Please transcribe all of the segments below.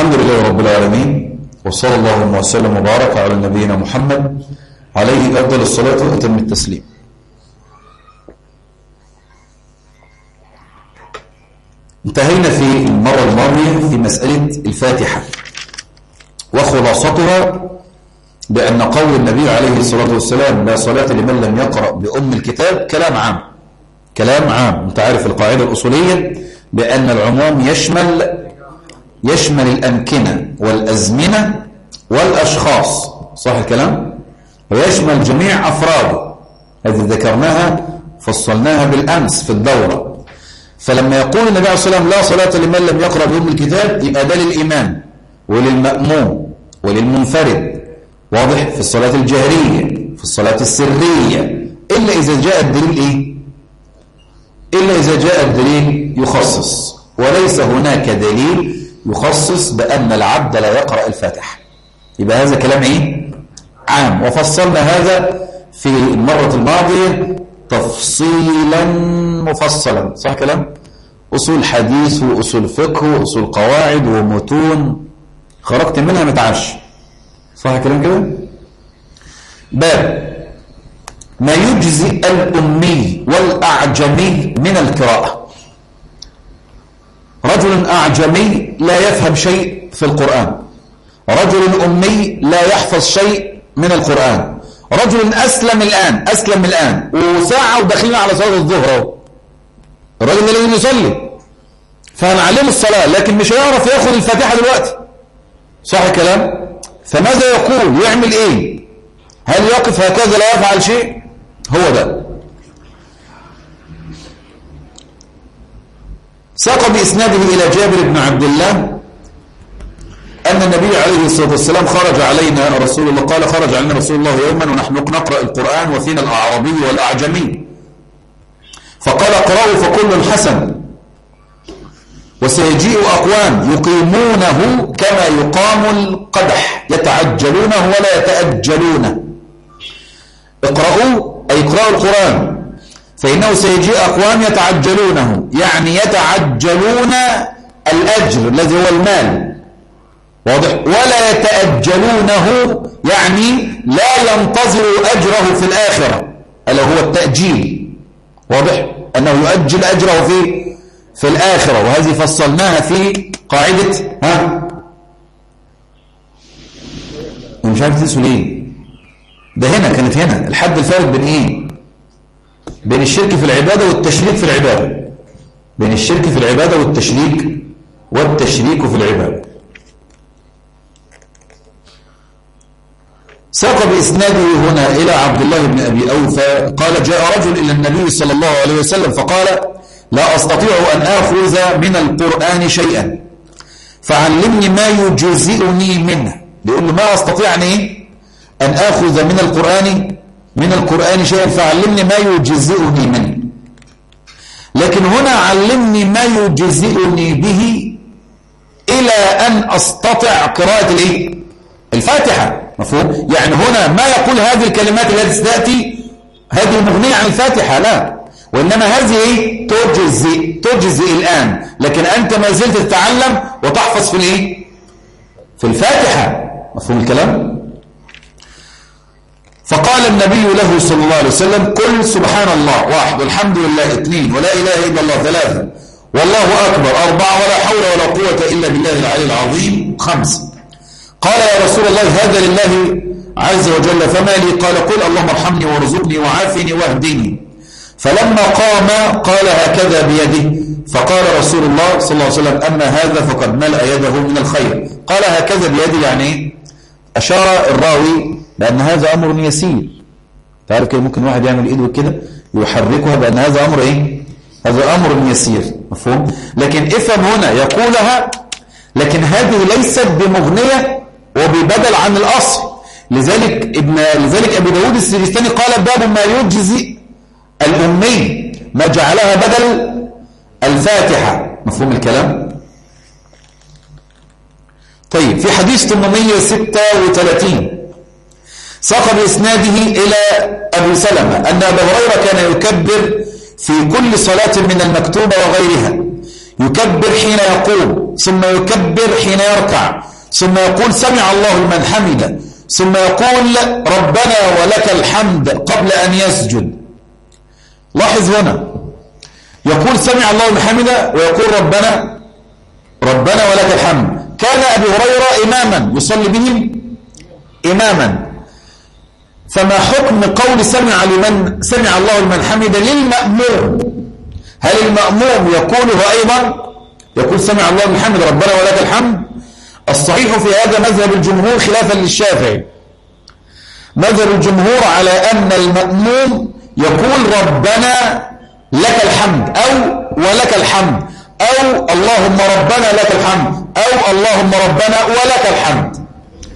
الحمد لله رب العالمين وصلى الله وسلم وبارك على نبينا محمد عليه أفضل الصلاة وأتم التسليم. انتهينا في المرة الماضية في مسألة الفاتحة وخلاصتها بأن قول النبي عليه الصلاة والسلام لا صلاة لمن لم يقرأ بأم الكتاب كلام عام. كلام عام. أنت عارف القاعدة الأصولية بأن العموم يشمل يشمل الأمكنة والأزمنة والأشخاص. صح الكلام؟ ويشمل جميع أفراده. هذه ذكرناها فصلناها بالأمس في الدورة. فلما يقول النبي عليه الصلاة والسلام لا صلاة لمن لم يقرأ بأم الكتاب يبقى ده للإمام وللمأموم وللمنفرد. واضح؟ في الصلاة الجهرية في الصلاة السرية. إلا إذا جاء الدليل إيه؟ إلا إذا جاء الدليل يخصص. وليس هناك دليل يخصص بأن العبد لا يقرأ الفاتحة. يبقى هذا كلام إيه؟ عام. وفصلنا هذا في المرة الماضية تفصيلا مفصلا. صح كلام؟ أصول حديث وأصول فقه وأصول قواعد ومتون. خرجت منها متعش. صح كلام كده؟ باب. ما يجزي الأمي والأعجمي من القراءة. رجل أعجمي لا يفهم شيء في القرآن. رجل أمي لا يحفظ شيء من القرآن. رجل أسلم الآن أسلم الآن. وساعة وداخلين على صلاة الظهر الراجل ده لازم يصلي. فهنعلمه الصلاة لكن مش هيعرف ياخد الفاتحة دلوقتي. صح الكلام؟ فماذا يقول؟ يعمل إيه؟ هل يقف هكذا لا يفعل شيء؟ هو ده. ساق بإسناده إلى جابر بن عبد الله أن النبي عليه الصلاة والسلام خرج علينا رسول الله قال خرج علينا رسول الله يوما ونحن نقرأ القرآن وفينا الأعرابي والأعجمي. فقال اقرأوا فكل حسن. وسيجيء أقوام يقيمونه كما يقام القدح يتعجلونه ولا يتأجلونه. اقرأوا أي اقرأوا القرآن. فإنه سيجيء أقوام يتعجلونه يعني يتعجلون الأجر الذي هو المال. واضح؟ ولا يتأجلونه يعني لا ينتظر أجره في الآخرة ألا هو التأجيل. واضح؟ أنه يؤجل أجره في في الآخرة وهذه فصلناها في قاعدة ها؟ ومش عارف تنسوا ليه ده هنا كانت هنا. الحد الفارق بين إيه؟ بين الشرك في العبادة والتشريك في العبادة. بين الشرك في العبادة والتشريك والتشريك في العبادة. ساق بإسناده هنا إلى عبد الله بن أبي أوفى. قال جاء رجل إلى النبي صلى الله عليه وسلم فقال لا أستطيع أن آخذ من القرآن شيئا. فعلمني ما يجزئني منه. بيقول له ما أستطيع أن, إيه؟ أن آخذ من القرآن من القرآن شيئا فعلمني ما يجزئني منه لكن هنا علمني ما يجزئني به إلى أن أستطع قراءة الإيه؟ الفاتحة مفهوم؟ يعني هنا ما يقول هذه الكلمات التي تأتي هذه مغنية عن الفاتحة لا وإنما هذه تجزئ تجزئ الآن لكن أنت ما زلت تتعلم وتحفظ في الإيه؟ في الفاتحة مفهوم الكلام؟ فقال النبي له صلى الله عليه وسلم قل سبحان الله واحد والحمد لله اثنين ولا إله إلا الله ثلاثة والله أكبر أربعة ولا حول ولا قوة إلا بالله العلي العظيم خمس. قال يا رسول الله هذا لله عز وجل فما لي؟ قال قل اللهم ارحمني وارزقني وعافني واهدني. فلما قام قال هكذا بيده فقال رسول الله صلى الله عليه وسلم أما هذا فقد ملأ يده من الخير. قال هكذا بيده يعني أشار الراوي بأن هذا أمر يسير. تعرف كده ممكن واحد يعمل إيده كده يحركها بأن هذا أمر إيه؟ هذا أمر يسير. مفهوم؟ لكن افهم هنا يقولها لكن هذه ليست بمغنية وببدل عن الأصل. لذلك ابن لذلك أبي داود السجستاني قال باب ما يجزي الأمي ما جعلها بدل الفاتحة. مفهوم الكلام؟ طيب في حديث 836 ساق بإسناده إلى أبي سلمة أن أبا هريرة كان يكبر في كل صلاة من المكتوبة وغيرها. يكبر حين يقوم ثم يكبر حين يركع ثم يقول سمع الله لمن حمده ثم يقول ربنا ولك الحمد قبل أن يسجد. لاحظ هنا يقول سمع الله لمن حمده ويقول ربنا ربنا ولك الحمد. كان أبي هريرة إماما يصلي بهم إماما. فما حكم قول سمع لمن سمع الله لمن حمد للمأموم؟ هل المأموم يقوله أيضا؟ يقول سمع الله لمن حمد ربنا ولك الحمد. الصحيح في هذا مذهب الجمهور خلافا للشافعي. مذهب الجمهور على أن المأموم يقول ربنا لك الحمد أو ولك الحمد أو اللهم ربنا لك الحمد أو اللهم ربنا ولك الحمد.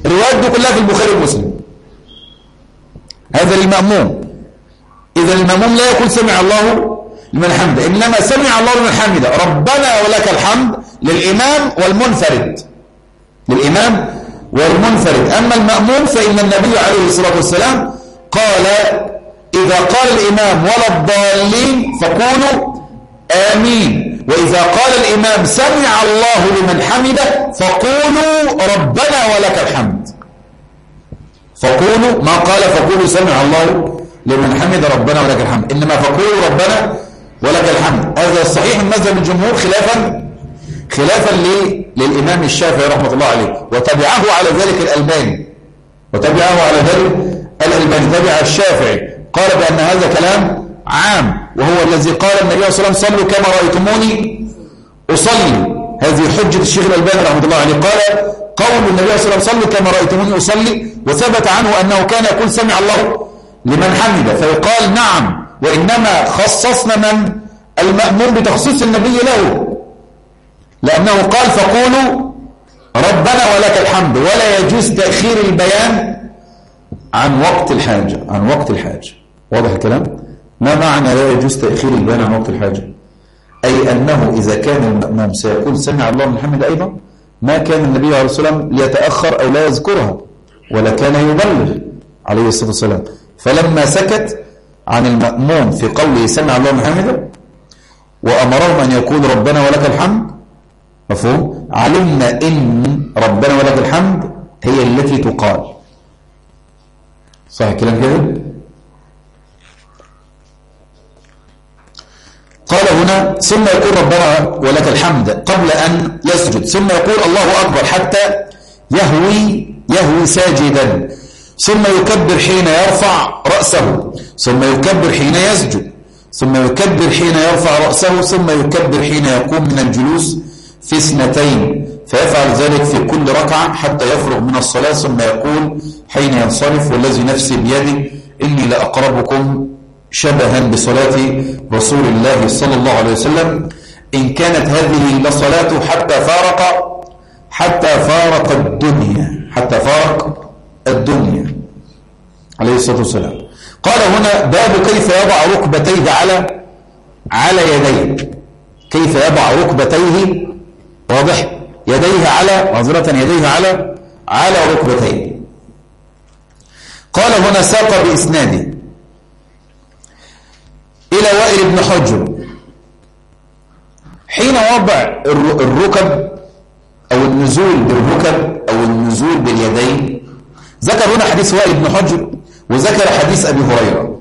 الروايات دي كلها في البخاري ومسلم. هذا للمأموم إذا المأموم لا يقول سمع الله لمن حمد إنما سمع الله لمن حمد ربنا ولك الحمد للإمام والمنفرد. للإمام والمنفرد. أما المأموم فإن النبي عليه الصلاة والسلام قال إذا قال الإمام ولا الضالين فقولوا آمين. وإذا قال الإمام سمع الله لمن حمده فقولوا ربنا ولك الحمد. فقولوا ما قال فقولوا سمع الله لمن حمد ربنا ولك الحمد. إنما فقولوا ربنا ولك الحمد. هذا الصحيح من مذهب الجمهور خلافا خلافا للإمام الشافعي رحمة الله عليه. وتبعه على ذلك الألباني. وتبعه على ذلك الألباني. تبع الشافعي. قال بأن هذا كلام عام. وهو الذي قال النبي صلى الله عليه وسلم صلوا كما رأيتموني أصلي. هذه حجة الشيخ الألباني رحمة الله عليه. قال قول النبي صلى الله عليه وسلم صلوا كما رأيتموني أصلي. وثبت عنه أنه كان يقول سمع الله لمن حمد فيقال نعم وإنما خصصنا من المأمور بتخصيص النبي له لأنه قال فقولوا ربنا ولك الحمد ولا يجوز تأخير البيان عن وقت الحاجة عن وقت الحاجة واضح الكلام؟ ما معنى لا يجوز تأخير البيان عن وقت الحاجة أي أنه إذا كان المأموم سيقول سمع الله من حمد أيضا ما كان النبي عليه الصلاة والسلام ليتأخر أو لا يذكرها. ولا كان يبلغ عليه الصلاة والسلام. فلما سكت عن المأموم في قوله سمع الله من حمده وأمرهم أن يقول ربنا ولك الحمد مفهوم؟ علمنا إن ربنا ولك الحمد هي التي تقال. صح الكلام كده قال هنا ثم يقول ربنا ولك الحمد قبل أن يسجد ثم يقول الله أكبر حتى يهوي يهوي ساجدا. ثم يكبر حين يرفع رأسه. ثم يكبر حين يسجد. ثم يكبر حين يرفع رأسه. ثم يكبر حين يقوم من الجلوس في اثنتين. فيفعل ذلك في كل ركعة حتى يفرغ من الصلاة. ثم يقول حين ينصرف والذي نفسي بيده إني لأقربكم شبها بصلاة رسول الله صلى الله عليه وسلم. إن كانت هذه لصلاته حتى فارق حتى فارق الدنيا. حتى فارق الدنيا عليه الصلاة والسلام. قال هنا باب كيف يضع ركبتيه على على يديه. كيف يضع ركبتيه؟ واضح. يديه على معذرة يديه على على ركبتيه. قال هنا ساق بإسناده. إلى وائل بن حجر. حين وضع الركب أو النزول بالركب النزول باليدين ذكر هنا حديث وائل بن حجر وذكر حديث أبي هريرة.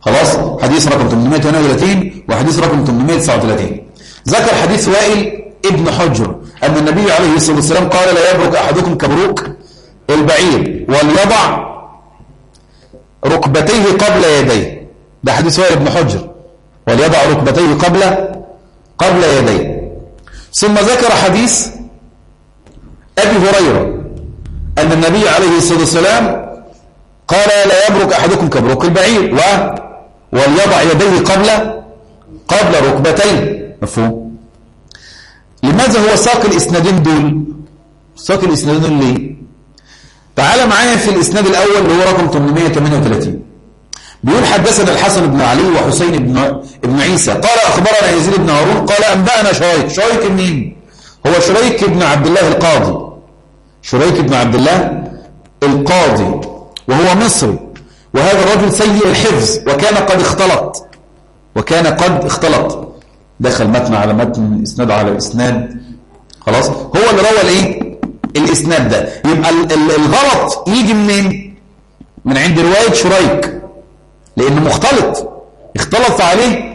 خلاص؟ حديث رقم 838 وحديث رقم 839 ذكر حديث وائل ابن حجر أن النبي عليه الصلاة والسلام قال لا يبرك أحدكم كبروك البعير وليضع ركبتيه قبل يديه. ده حديث وائل ابن حجر. وليضع ركبتيه قبل قبل يديه. ثم ذكر حديث أبي هريرة. أن النبي عليه الصلاة والسلام قال لا يبرك أحدكم كبروك البعير و وليضع يديه قبل قبل ركبتيه مفهوم؟ لماذا هو ساق الإسنادين دول؟ ساق الإسنادين دول ليه تعال معايا في الإسناد الأول اللي هو رقم 838 بيقول حدثنا الحسن بن علي وحسين بن ابن عيسى. قال أخبرنا يزيد بن هارون قال أنبأنا شريك. شريك منين هو شريك بن عبد الله القاضي. شريك بن عبد الله القاضي وهو مصري. وهذا الرجل سيء الحفظ وكان قد اختلط. وكان قد اختلط. دخل متن على متن اسناد على إسناد. خلاص؟ هو اللي روى الإيه؟ الإسناد ده. يبقى الغلط يجي منين؟ من عند رواية شريك. لأنه مختلط. اختلط عليه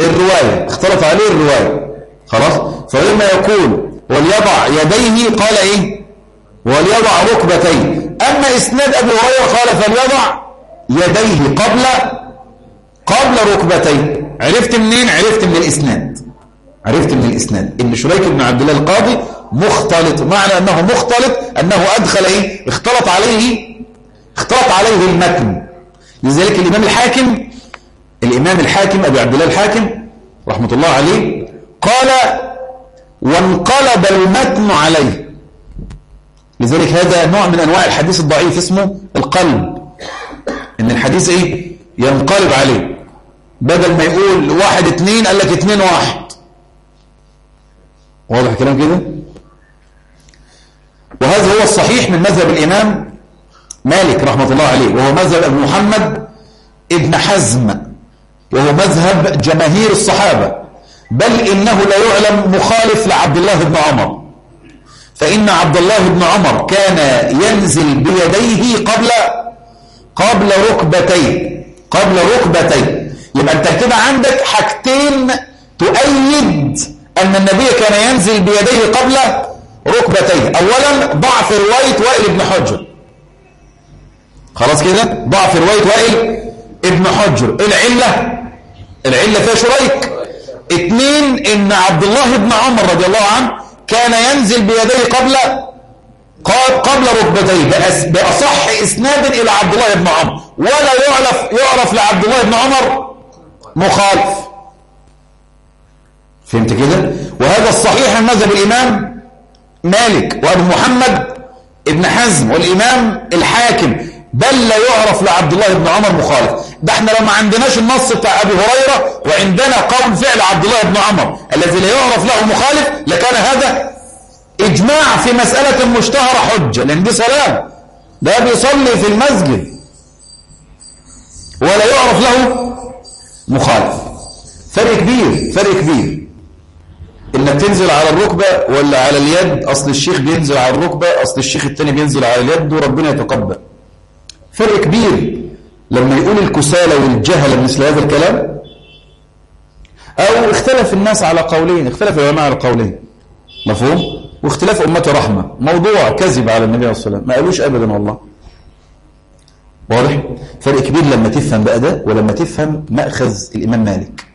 الرواية. اختلط عليه الرواية. خلاص؟ فلما يقول وليضع يديه قال إيه؟ وليضع ركبتيه أما إسناد أبي هريرة قال فليضع يديه قبل قبل ركبتيه عرفت منين؟ عرفت من الإسناد. عرفت من الإسناد. إن شريك بن عبد الله القاضي مختلط. معنى أنه مختلط أنه أدخل إيه؟ اختلط عليه اختلط عليه المتن. لذلك الإمام الحاكم الإمام الحاكم أبي عبد الله الحاكم رحمة الله عليه قال وانقلب المتن عليه. لذلك هذا نوع من أنواع الحديث الضعيف اسمه القلب. إن الحديث إيه؟ ينقلب عليه. بدل ما يقول واحد اتنين قال لك اتنين واحد. واضح الكلام كده؟ وهذا هو الصحيح من مذهب الإمام مالك رحمة الله عليه وهو مذهب ابن محمد ابن حزم وهو مذهب جماهير الصحابة. بل إنه لا يعلم مخالف لعبد الله بن عمر. فإن عبد الله بن عمر كان ينزل بيديه قبل قبل ركبتيه قبل ركبتيه يبقى انت كده عندك حاجتين تؤيد أن النبي كان ينزل بيديه قبل ركبتيه أولا ضعف رواية وائل بن حجر. خلاص كده؟ ضعف رواية وائل ابن حجر. العلة العلة فيها شريك. اثنين إن عبد الله بن عمر رضي الله عنه كان ينزل بيديه قبل قبل ركبتيه بأصح إسناد إلى عبد الله بن عمر ولا يعرف, يعرف لعبد الله بن عمر مخالف. فهمت كده؟ وهذا الصحيح من مذهب الإمام مالك وأبو محمد ابن حزم والإمام الحاكم بل لا يعرف لعبد الله بن عمر مخالف. ده إحنا لو ما عندناش النص بتاع أبي هريرة وعندنا قول فعل عبد الله بن عمر الذي لا يعرف له مخالف لكان هذا إجماع في مسألة مشتهرة حجة لأن دي صلاة ده بيصلي في المسجد ولا يعرف له مخالف. فرق كبير فرق كبير. إنك تنزل على الركبة ولا على اليد أصل الشيخ بينزل على الركبة أصل الشيخ التاني بينزل على اليد وربنا يتقبل. فرق كبير. لما يقول الكسالى والجهل مثل هذا الكلام أو اختلف الناس على قولين اختلف العلماء على قولين. مفهوم؟ واختلاف امته رحمة. موضوع كذب على النبي عليه الصلاة والسلام. ما قالوش ابدا والله. واضح؟ فرق كبير لما تفهم بقى ده ولما تفهم مأخذ الإمام مالك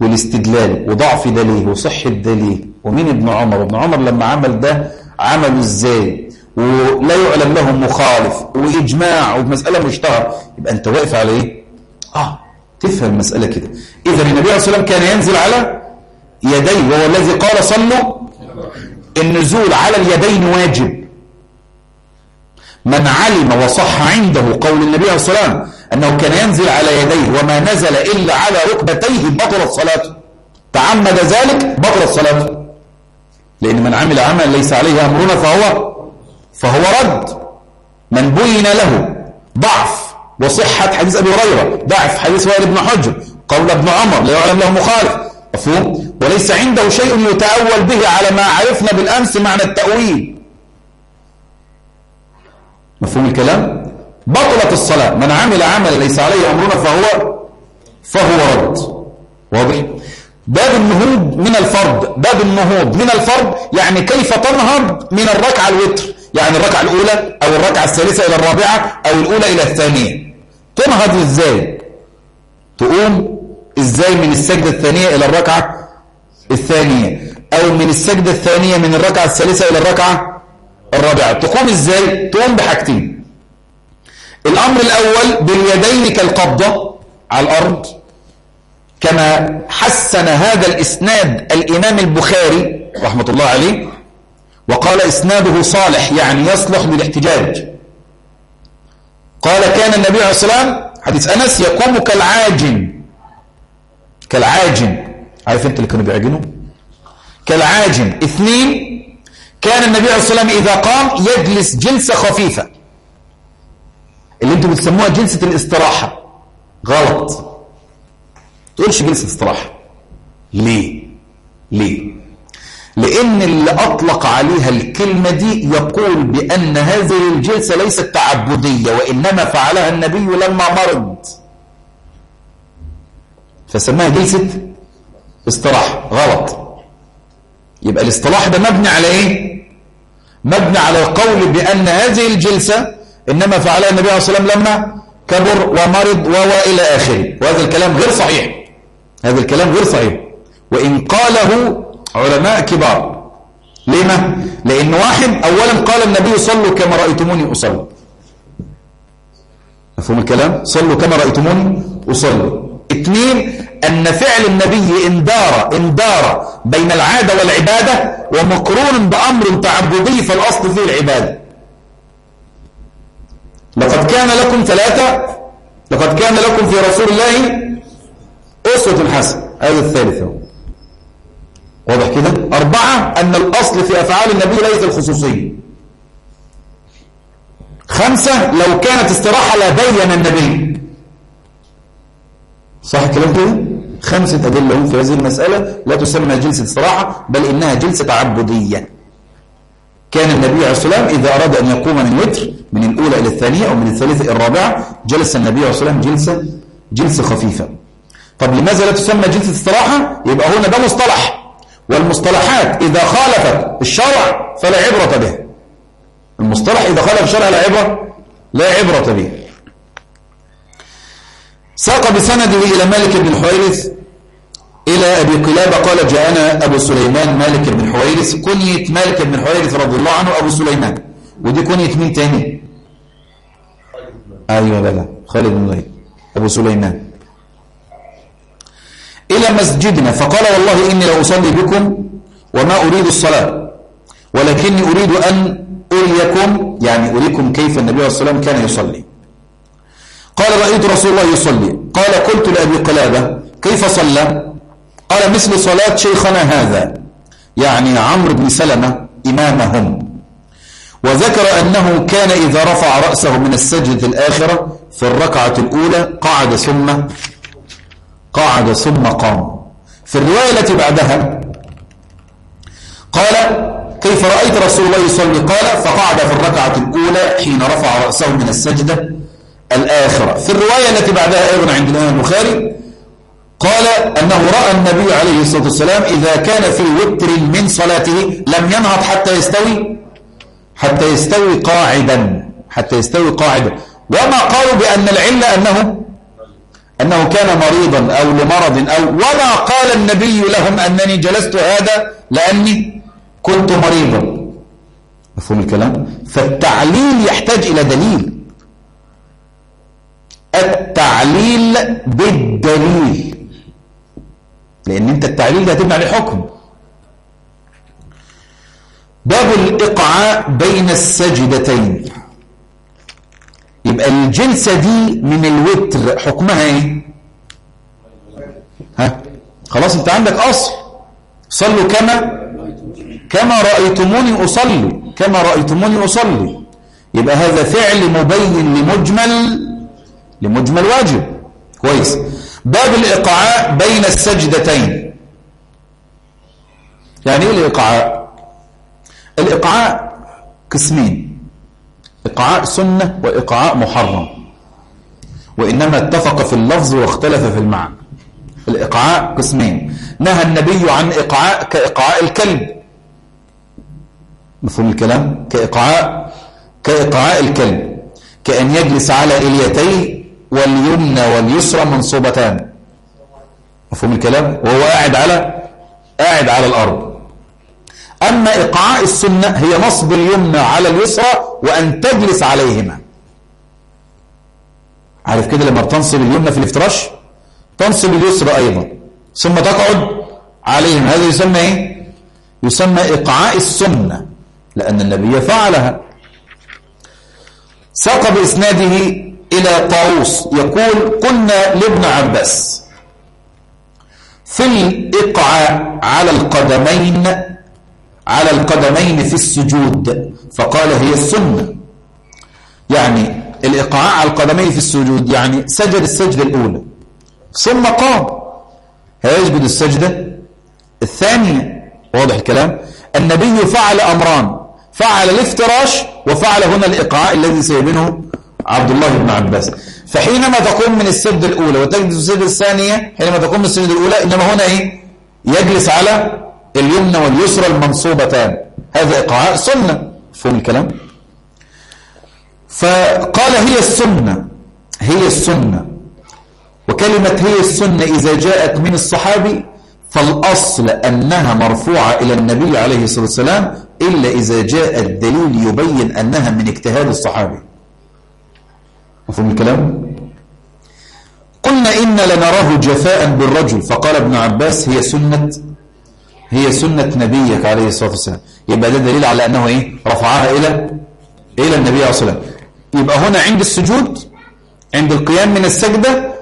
والاستدلال وضعف دليل وصحة دليل ومين ابن عمر؟ وابن عمر لما عمل ده عمله إزاي؟ ولا يعلم له مخالف وإجماع ومسألة مشتهرة يبقى أنت واقف على إيه؟ آه تفهم المسألة كده. إذا النبي عليه الصلاة والسلام كان ينزل على يديه وهو الذي قال صلوا النزول على اليدين واجب. من علم وصح عنده قول النبي عليه الصلاة والسلام أنه كان ينزل على يديه وما نزل إلا على ركبتيه بطلت صلاته تعمد ذلك بطلت صلاته لأن من عمل عملا ليس عليه أمرنا فهو فهو رد من بين له. ضعف. وصحة حديث أبي هريرة. ضعف حديث وائل بن حجر. قول ابن عمر. لا يعلم له مخالف. مفهوم؟ وليس عنده شيء يتأول به على ما عرفنا بالأمس معنى التأويل. مفهوم الكلام؟ بطلت الصلاة. من عمل عمل ليس عليه أمرنا فهو فهو رد. واضح؟ باب النهوض من الفرض. باب النهوض من الفرض يعني كيف تنهض من الركعة الوتر. يعني الركعة الأولى أو الركعة الثالثة إلى الرابعة أو الأولى إلى الثانية. تنهض إزاي؟ تقوم إزاي من السجدة الثانية إلى الركعة الثانية؟ أو من السجدة الثانية من الركعة الثالثة إلى الركعة الرابعة؟ تقوم إزاي؟ تقوم بحاجتين. الأمر الأول باليدين كالقبضة على الأرض كما حسن هذا الإسناد الإمام البخاري رحمة الله عليه وقال إسناده صالح يعني يصلح للاحتجاج قال كان النبي عليه الصلاة والسلام حديث أنس يقوم كالعاجن. كالعاجن. عارف أنت اللي كانوا بيعجنوا؟ كالعاجن. اثنين كان النبي عليه الصلاة والسلام إذا قام يجلس جلسة خفيفة. اللي أنتم بتسموها جلسة الاستراحة. غلط. تقولش جلسة استراحة. ليه؟ ليه؟ لأن اللي أطلق عليها الكلمة دي يقول بأن هذه الجلسة ليست تعبدية وإنما فعلها النبي لما مرض. فسماها جلسة استراحة غلط. يبقى الاصطلاح ده مبني على إيه؟ مبني على القول بأن هذه الجلسة إنما فعلها النبي عليه الصلاة والسلام لما كبر ومرض وإلى آخره. وهذا الكلام غير صحيح. هذا الكلام غير صحيح. وإن قاله علماء كبار. لما؟ لأن واحد أولا قال النبي صلوا كما رأيتموني أصلي. مفهوم الكلام؟ صلوا كما رأيتموني أصلي. اثنين أن فعل النبي اندار اندار بين العادة والعبادة ومقرون بأمر تعبدي فالأصل فيه العبادة. لقد كان لكم ثلاثة لقد كان لكم في رسول الله أسوة حسنة. هذا الثالثة واضح كده؟ أربعة أن الأصل في أفعال النبي ليس الخصوصية خمسة لو كانت استراحة لبين النبي. صح الكلام كده؟ خمسة أدلة في هذه المسألة لا تسمى جلسة استراحة بل إنها جلسة عبودية كان النبي عليه والسلام إذا أراد أن يقوم من وتر من الأولى إلى الثانية أو من الثالثة إلى الرابعة جلس النبي عليه والسلام جلسة جلسة خفيفة. طب لماذا لا تسمى جلسة استراحة؟ يبقى هنا ده مصطلح والمصطلحات إذا خالفت الشرع فلا عبرة به. المصطلح إذا خالف الشرع لا عبرة لا عبرة به. ساق بسنده إلى مالك بن الحويرث إلى أبي قلابة قال جاءنا أبو سليمان مالك بن الحويرث كنية مالك بن الحويرث رضي الله عنه أبو سليمان. ودي كنية مين تاني؟ أيوة لا لا. خالد بن الوليد. أبو سليمان. إلى مسجدنا. فقال والله إني لأصلي بكم وما أريد الصلاة ولكني أريد أن أريكم يعني أريكم كيف النبي عليه الصلاة والسلام كان يصلي. قال رأيت رسول الله يصلي. قال قلت لأبي قلابة كيف صلى؟ قال مثل صلاة شيخنا هذا يعني عمرو بن سلمة إمامهم. وذكر أنه كان إذا رفع رأسه من السجدة الآخرة في الركعة الأولى قعد ثم قعد ثم قام. في الرواية التي بعدها قال كيف رأيت رسول الله يصلي؟ قال فقعد في الركعة الأولى حين رفع رأسه من السجدة الآخرة. في الرواية التي بعدها أيضا عند الإمام البخاري قال أنه رأى النبي عليه الصلاة والسلام إذا كان في وتر من صلاته لم ينهض حتى يستوي حتى يستوي قاعدا حتى يستوي قاعدا. وما قالوا بأن العلة أنه أنه كان مريضا أو لمرض أو وما قال النبي لهم أنني جلست هذا لأني كنت مريضا. مفهوم الكلام؟ فالتعليل يحتاج إلى دليل. التعليل بالدليل. لأن أنت التعليل ده هتبني عليه حكم. باب الإقعاء بين السجدتين. يبقى الجلسة دي من الوتر حكمها إيه؟ ها؟ خلاص انت عندك أصل. صلوا كما كما رأيتموني أصلي كما رأيتموني أصلي. يبقى هذا فعل مبين لمجمل لمجمل واجب. كويس. باب الإقعاء بين السجدتين. يعني إيه الإقعاء؟ الإقعاء قسمين. إقعاء سنة وإقعاء محرم. وإنما اتفق في اللفظ واختلف في المعنى. الإقعاء قسمين. نهى النبي عن إقعاء كإقعاء الكلب. مفهوم الكلام؟ كإقعاء كإقعاء الكلب. كأن يجلس على إليتيه واليمنى واليسرى منصوبتان. مفهوم الكلام؟ وهو قاعد على قاعد على الأرض. أما إقعاء السنة هي نصب اليمنى على اليسرى وأن تجلس عليهما. عارف كده لما بتنصب اليمنى في الافتراش؟ تنصب اليسرى أيضا. ثم تقعد عليهم هذا يسمى إيه؟ يسمى إقعاء السنة لأن النبي فعلها. ساق بإسناده إلى طاووس يقول قلنا لابن عباس في الإقعاء على القدمين على القدمين في السجود. فقال هي السنة. يعني الإقعاء على القدمين في السجود يعني سجد السجدة الأولى. ثم قام. هيسجد السجدة؟ الثانية واضح الكلام النبي فعل أمران. فعل الافتراش وفعل هنا الإقعاء الذي سيبينه عبد الله بن عباس. فحينما تقوم من السجدة الأولى وتجلس السجدة الثانية حينما تقوم من السجدة الأولى إنما هنا إيه؟ يجلس على اليمنى واليسرى المنصوبتان. هذا إقعاء سنة. فهم الكلام؟ فقال هي السنة. هي السنة. وكلمة هي السنة إذا جاءت من الصحابي فالأصل أنها مرفوعة إلى النبي عليه الصلاة والسلام إلا إذا جاء الدليل يبين أنها من اجتهاد الصحابي. مفهوم الكلام؟ قلنا إن لنراه جفاء بالرجل. فقال ابن عباس هي سنة هي سنة نبيك عليه الصلاة والسلام. يبقى ده دليل على أنه إيه؟ رفعها إلى إلى النبي عليه الصلاة والسلام. يبقى هنا عند السجود عند القيام من السجدة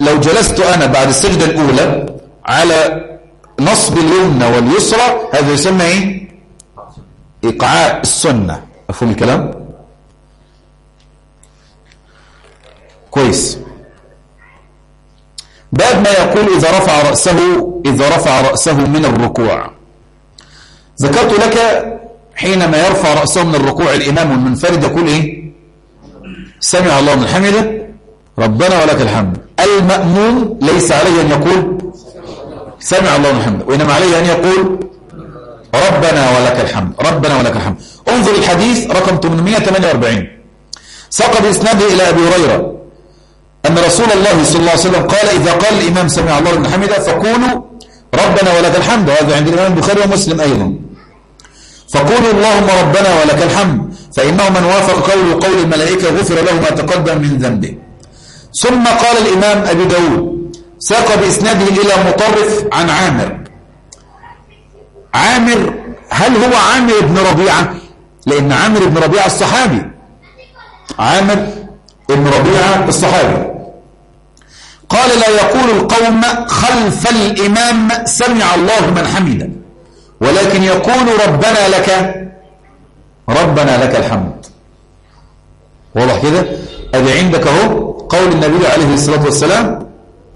لو جلست أنا بعد السجدة الأولى على نصب اليمنى واليسرى هذا يسمى إيه؟ إقعاء السنة. مفهوم الكلام؟ كويس. باب ما يقول إذا رفع رأسه إذا رفع رأسه من الركوع. ذكرت لك حينما يرفع رأسه من الركوع الإمام المنفرد يقول إيه؟ سمع الله من حمده. ربنا ولك الحمد. المأموم ليس عليه أن يقول سمع الله من حمده وإنما عليه أن يقول ربنا ولك الحمد ربنا ولك الحمد. انظر الحديث رقم 848 سقط إسناده إلى أبي هريرة. أن رسول الله صلى الله عليه وسلم قال إذا قال الإمام سمع الله من حمده فقولوا ربنا ولك الحمد. وهذا عند الإمام البخاري ومسلم أيضا. فقولوا اللهم ربنا ولك الحمد. فإنه من وافق قول قول الملائكة غفر له ما تقدم من ذنبه. ثم قال الإمام أبي داود ساق بإسناده إلى مطرف عن عامر. عامر هل هو عامر بن ربيعة؟ لأن عامر بن ربيعة الصحابي. عامر بن ربيعة الصحابي. قال لا يقول القوم خلف الإمام سمع الله من حمده. ولكن يقول ربنا لك ربنا لك الحمد. واضح كده؟ أدي عندك أهو قول النبي عليه الصلاة والسلام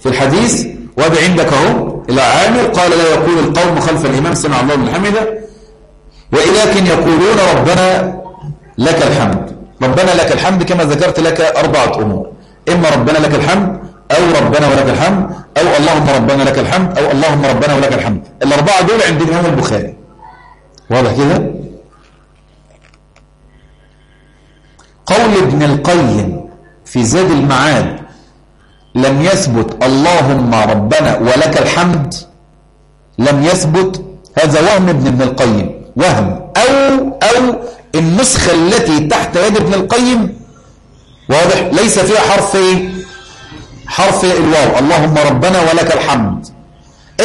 في الحديث وأدي عندك أهو إلى عامر قال لا يقول القوم خلف الإمام سمع الله من حمده. ولكن يقولون ربنا لك الحمد. ربنا لك الحمد كما ذكرت لك أربعة أمور. إما ربنا لك الحمد أو ربنا ولك الحمد أو اللهم ربنا لك الحمد أو اللهم ربنا ولك الحمد. الأربعة دول عند الإمام البخاري. واضح كده؟ قول ابن القيم في زاد المعاد لم يثبت اللهم ربنا ولك الحمد لم يثبت هذا وهم ابن ابن القيم. وهم. أو, أو النسخة التي تحت يد ابن القيم واضح؟ ليس فيها حرف إيه؟ حرف الواو. اللهم ربنا ولك الحمد.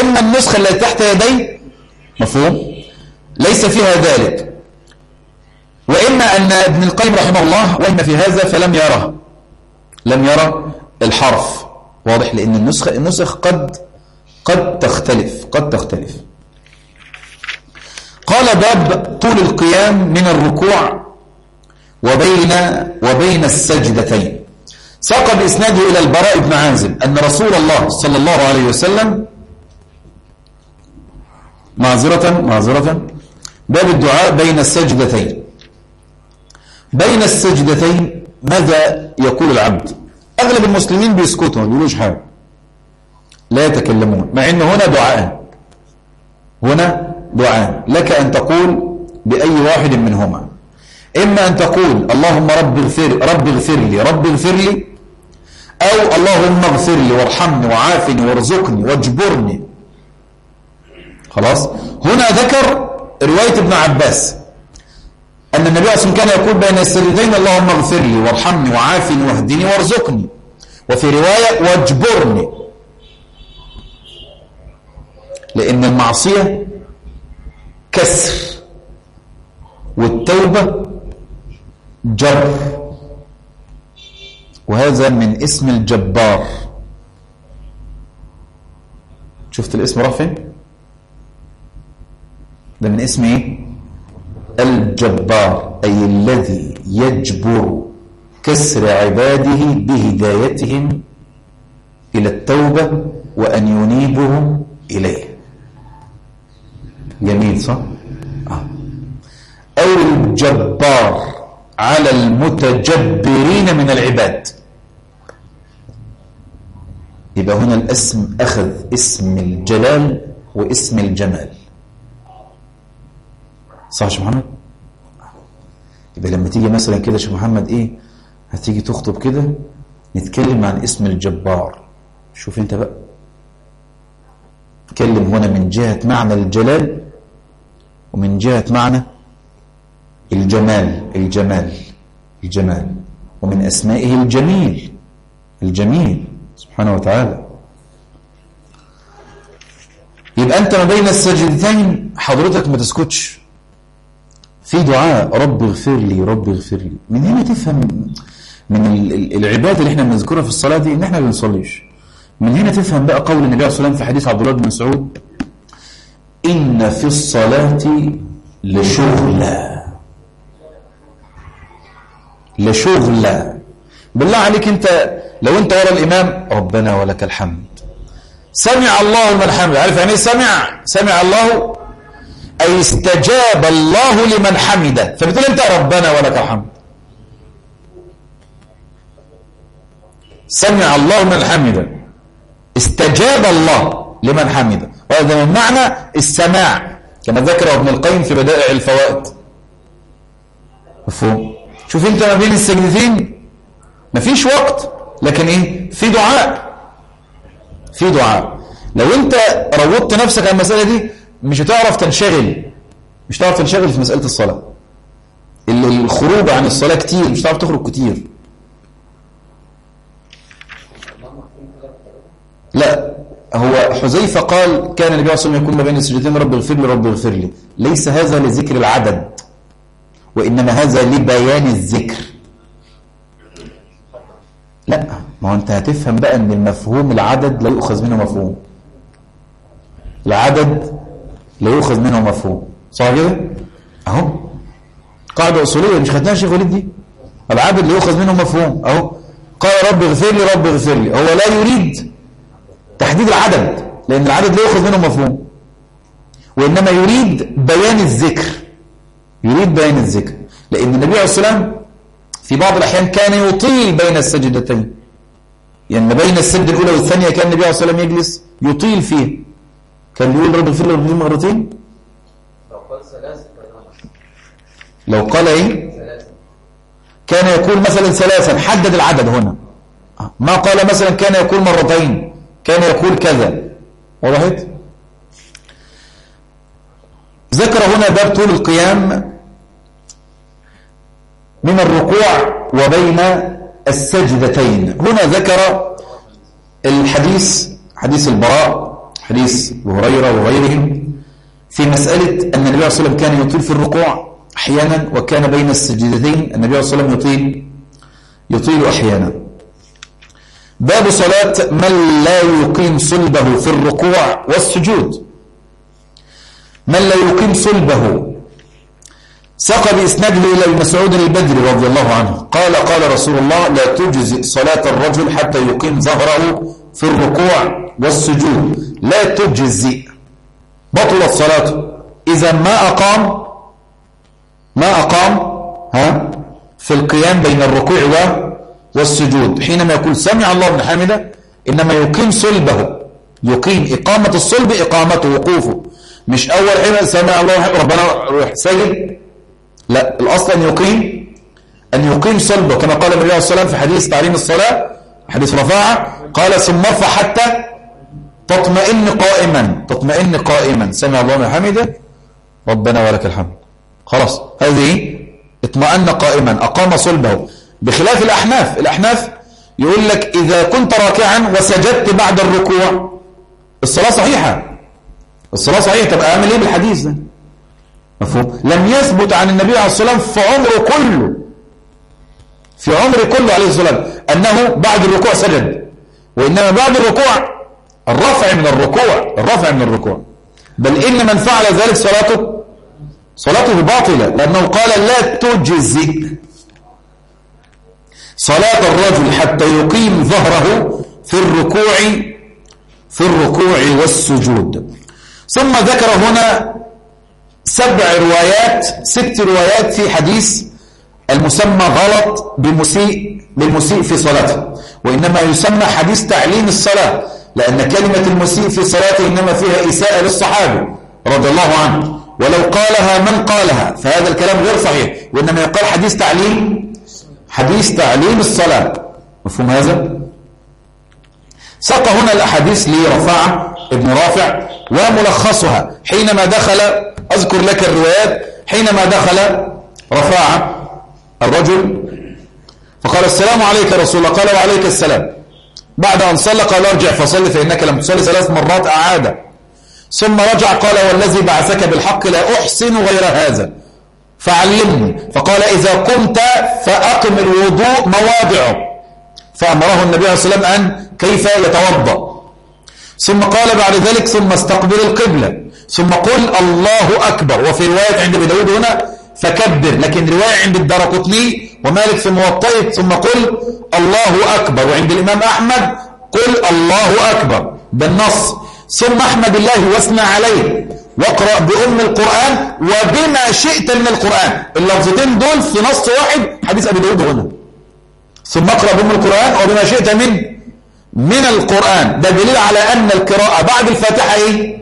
إما النسخة التي تحت يدي مفهوم؟ ليس فيها ذلك. وإما أن ابن القيم رحمه الله وإن في هذا فلم يره. لم يرى الحرف. واضح؟ لأن النسخة النسخ قد قد تختلف قد تختلف. قال باب طول القيام من الركوع وبين وبين السجدتين. ساق بإسناده إلى البراء بن عازم أن رسول الله صلى الله عليه وسلم معذرة معذرة باب الدعاء بين السجدتين. بين السجدتين ماذا يقول العبد؟ أغلب المسلمين بيسكتوا ما بيقولوش حاجة. لا يتكلمون مع أن هنا دعاء. هنا دعاء. لك أن تقول بأي واحد منهما. إما أن تقول اللهم رب اغفر, رب اغفر لي رب اغفر لي أو اللهم اغفر لي وارحمني وعافني وارزقني واجبرني. خلاص؟ هنا ذكر رواية ابن عباس أن النبي عليه كان يقول بين السجدين اللهم اغفر لي وارحمني وعافني واهدني وارزقني. وفي رواية واجبرني. لأن المعصية كسر والتوبة جر وهذا من اسم الجبار. شفت الاسم راح فين ده من اسم إيه؟ الجبار أي الذي يجبر كسر عباده بهدايتهم إلى التوبة وأن ينيبهم إليه. جميل صح؟ آه. أو الجبار. على المتجبرين من العباد. يبقى هنا الاسم أخذ اسم الجلال واسم الجمال. صح شيخ محمد؟ يبقى لما تيجي مثلا كده شيخ محمد إيه هتيجي تخطب كده نتكلم عن اسم الجبار. شوف أنت بقى. نتكلم هنا من جهة معنى الجلال ومن جهة معنى الجمال الجمال الجمال. ومن أسمائه الجميل الجميل. سبحانه وتعالى. يبقى أنت ما بين السجدتين حضرتك ما تسكتش. في دعاء رب اغفر لي رب اغفر لي. من هنا تفهم من العبادة اللي إحنا بنذكرها في الصلاة دي إن إحنا ما بنصليش. من هنا تفهم بقى قول النبي عليه الصلاة والسلام في حديث عبد الله بن مسعود إن في الصلاة لشغلا لشغلا بالله عليك انت لو انت ورا الإمام ربنا ولك الحمد. سمع الله لمن حمده. عارف يعني سمع؟ سمع الله. أي استجاب الله لمن حمده. فبتقول انت ربنا ولك الحمد. سمع الله من حمده. استجاب الله لمن حمده. وهذا من معنى السماع. كما ذكر ابن القيم في بدائع الفوائد. مفهوم؟ شوف انت ما بين السجدتين مفيش وقت لكن إيه؟ في دعاء. في دعاء. لو انت روضت نفسك على المسألة دي مش هتعرف تنشغل. مش هتعرف تنشغل في مسألة الصلاة. الخروج عن الصلاة كتير مش هتعرف تخرج كتير. لا هو حذيفة قال كان النبي صلى الله عليه وسلم يكون ما بين السجدتين رب اغفر لي رب اغفر لي. ليس هذا لذكر العدد. وإنما هذا لبيان الذكر. لا ما هو أنت هتفهم بقى إن المفهوم العدد لا يؤخذ منه مفهوم. العدد لا يؤخذ منه مفهوم. صح كده؟ أهو. قاعدة أصولية مش خدناها شيخ وليد دي؟ العدد لا يؤخذ منه مفهوم. أهو. قال رب اغفر لي رب اغفر لي. هو لا يريد تحديد العدد لأن العدد لا يؤخذ منه مفهوم. وإنما يريد بيان الذكر. يريد بيان الذكر. لأن النبي عليه والسلام في بعض الأحيان كان يطيل بين السجدتين. يعني بين السجدة الأولى والثانية كان النبي عليه والسلام يجلس يطيل فيه كان يقول رب اغفر له مرتين. لو قال ثلاث لو قال إيه؟ ثلاثة كان يقول مثلا ثلاثا. حدد العدد هنا. ما قال مثلا كان يقول مرتين. كان يقول كذا. وضحت ذكر هنا باب طول القيام. من الركوع وبين السجدتين. هنا ذكر الحديث حديث البراء حديث هريرة وغيرهم في مسألة أن النبي صلى الله عليه وسلم كان يطيل في الركوع أحيانا وكان بين السجدتين. النبي صلى الله عليه وسلم يطيل يطيل أحيانا. باب صلاة من لا يقيم صلبه في الركوع والسجود. من لا يقيم صلبه ساق بإسناده إلى المسعود البدري رضي الله عنه. قال قال رسول الله لا تجزئ صلاة الرجل حتى يقيم ظهره في الركوع والسجود. لا تجزئ. بطلت صلاته إذا ما أقام ما أقام ها في القيام بين الركوع والسجود. حينما يقول سمع الله من حمده إنما يقيم صلبه. يقيم إقامة الصلب إقامته وقوفه. مش أول حين سمع الله ربنا روح سجد. لا الأصل أن يقيم أن يقيم صلبه كما قال النبي عليه الصلاة في حديث تعليم الصلاة حديث رفاعة قال ثم ارفع حتى تطمئن قائما تطمئن قائما. سمع الله من حمده ربنا ولك الحمد. خلاص هذه اطمأن قائما أقام صلبه. بخلاف الأحناف الأحناف يقول لك إذا كنت راكعا وسجدت بعد الركوع الصلاة صحيحة. الصلاة صحيحة تبقى أعمل إيه بالحديث ده؟ مفهوم؟ لم يثبت عن النبي عليه الصلاة والسلام في عمره كله. في عمره كله عليه الصلاة والسلام أنه بعد الركوع سجد. وإنما بعد الركوع الرفع من الركوع الرفع من الركوع. بل إن من فعل ذلك صلاته صلاته باطلة. لأنه قال لا تجزئ صلاة الرجل حتى يقيم ظهره في الركوع في الركوع والسجود. ثم ذكر هنا سبع روايات ست روايات في حديث المسمى غلط بمسيء بالمسيء في صلاته. وإنما يسمى حديث تعليم الصلاة لأن كلمة المسيء في صلاته إنما فيها إساءة للصحابي رضي الله عنه ولو قالها من قالها فهذا الكلام غير صحيح. وإنما يقال حديث تعليم حديث تعليم الصلاة. مفهوم هذا؟ ساق هنا الأحاديث لرفاعة ابن رافع وملخصها. حينما دخل أذكر لك الروايات حينما دخل رفاعة الرجل فقال السلام عليك يا رسول الله. قال وعليك السلام. بعد أن صلى قال ارجع فصل فإنك لم تصلي ثلاث مرات أعاد. ثم رجع قال والذي بعثك بالحق لا أحسن غير هذا. فعلمني. فقال إذا قمت فأقم الوضوء مواضعه. فأمره النبي عليه الصلاة والسلام أن كيف يتوضأ. ثم قال بعد ذلك ثم استقبل القبلة. ثم قل الله أكبر. وفي رواية عند أبي داود هنا فكبر. لكن رواية عند الدرقطني ومالك في موطئه ثم قل الله أكبر. وعند الإمام أحمد قل الله أكبر بالنص. ثم احمد الله واثنى عليه. واقرأ بأم القرآن وبما شئت من القرآن. اللفظتين دول في نص واحد حديث أبي داود هنا ثم اقرأ بأم القرآن وبما شئت من من القرآن. ده دليل على أن القراءة بعد الفاتحة إيه؟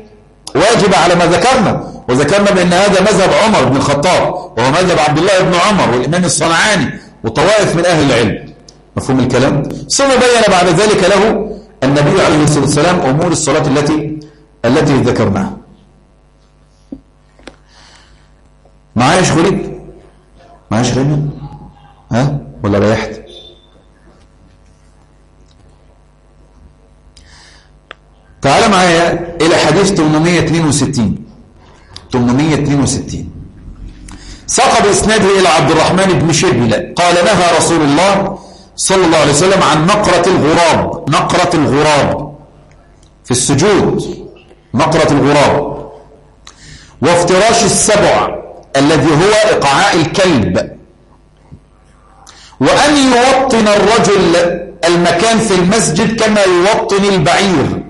واجب على ما ذكرنا. وذكرنا بأن هذا مذهب عمر بن الخطاب وهو مذهب عبد الله بن عمر والإمام الصنعاني وطوائف من أهل العلم. مفهوم الكلام؟ ثم بين بعد ذلك له النبي عليه الصلاة والسلام أمور الصلاة التي التي ذكرناها. معايا يا شغليب معايا شغليب ها؟ ولا ريحت؟ تعال معايا إلى حديث 862 862 ساق بإسناده إلى عبد الرحمن بن شبل قال نهى رسول الله صلى الله عليه وسلم عن نقرة الغراب. نقرة الغراب. في السجود. نقرة الغراب. وافتراش السبع الذي هو إقعاء الكلب. وأن يوطن الرجل المكان في المسجد كما يوطن البعير.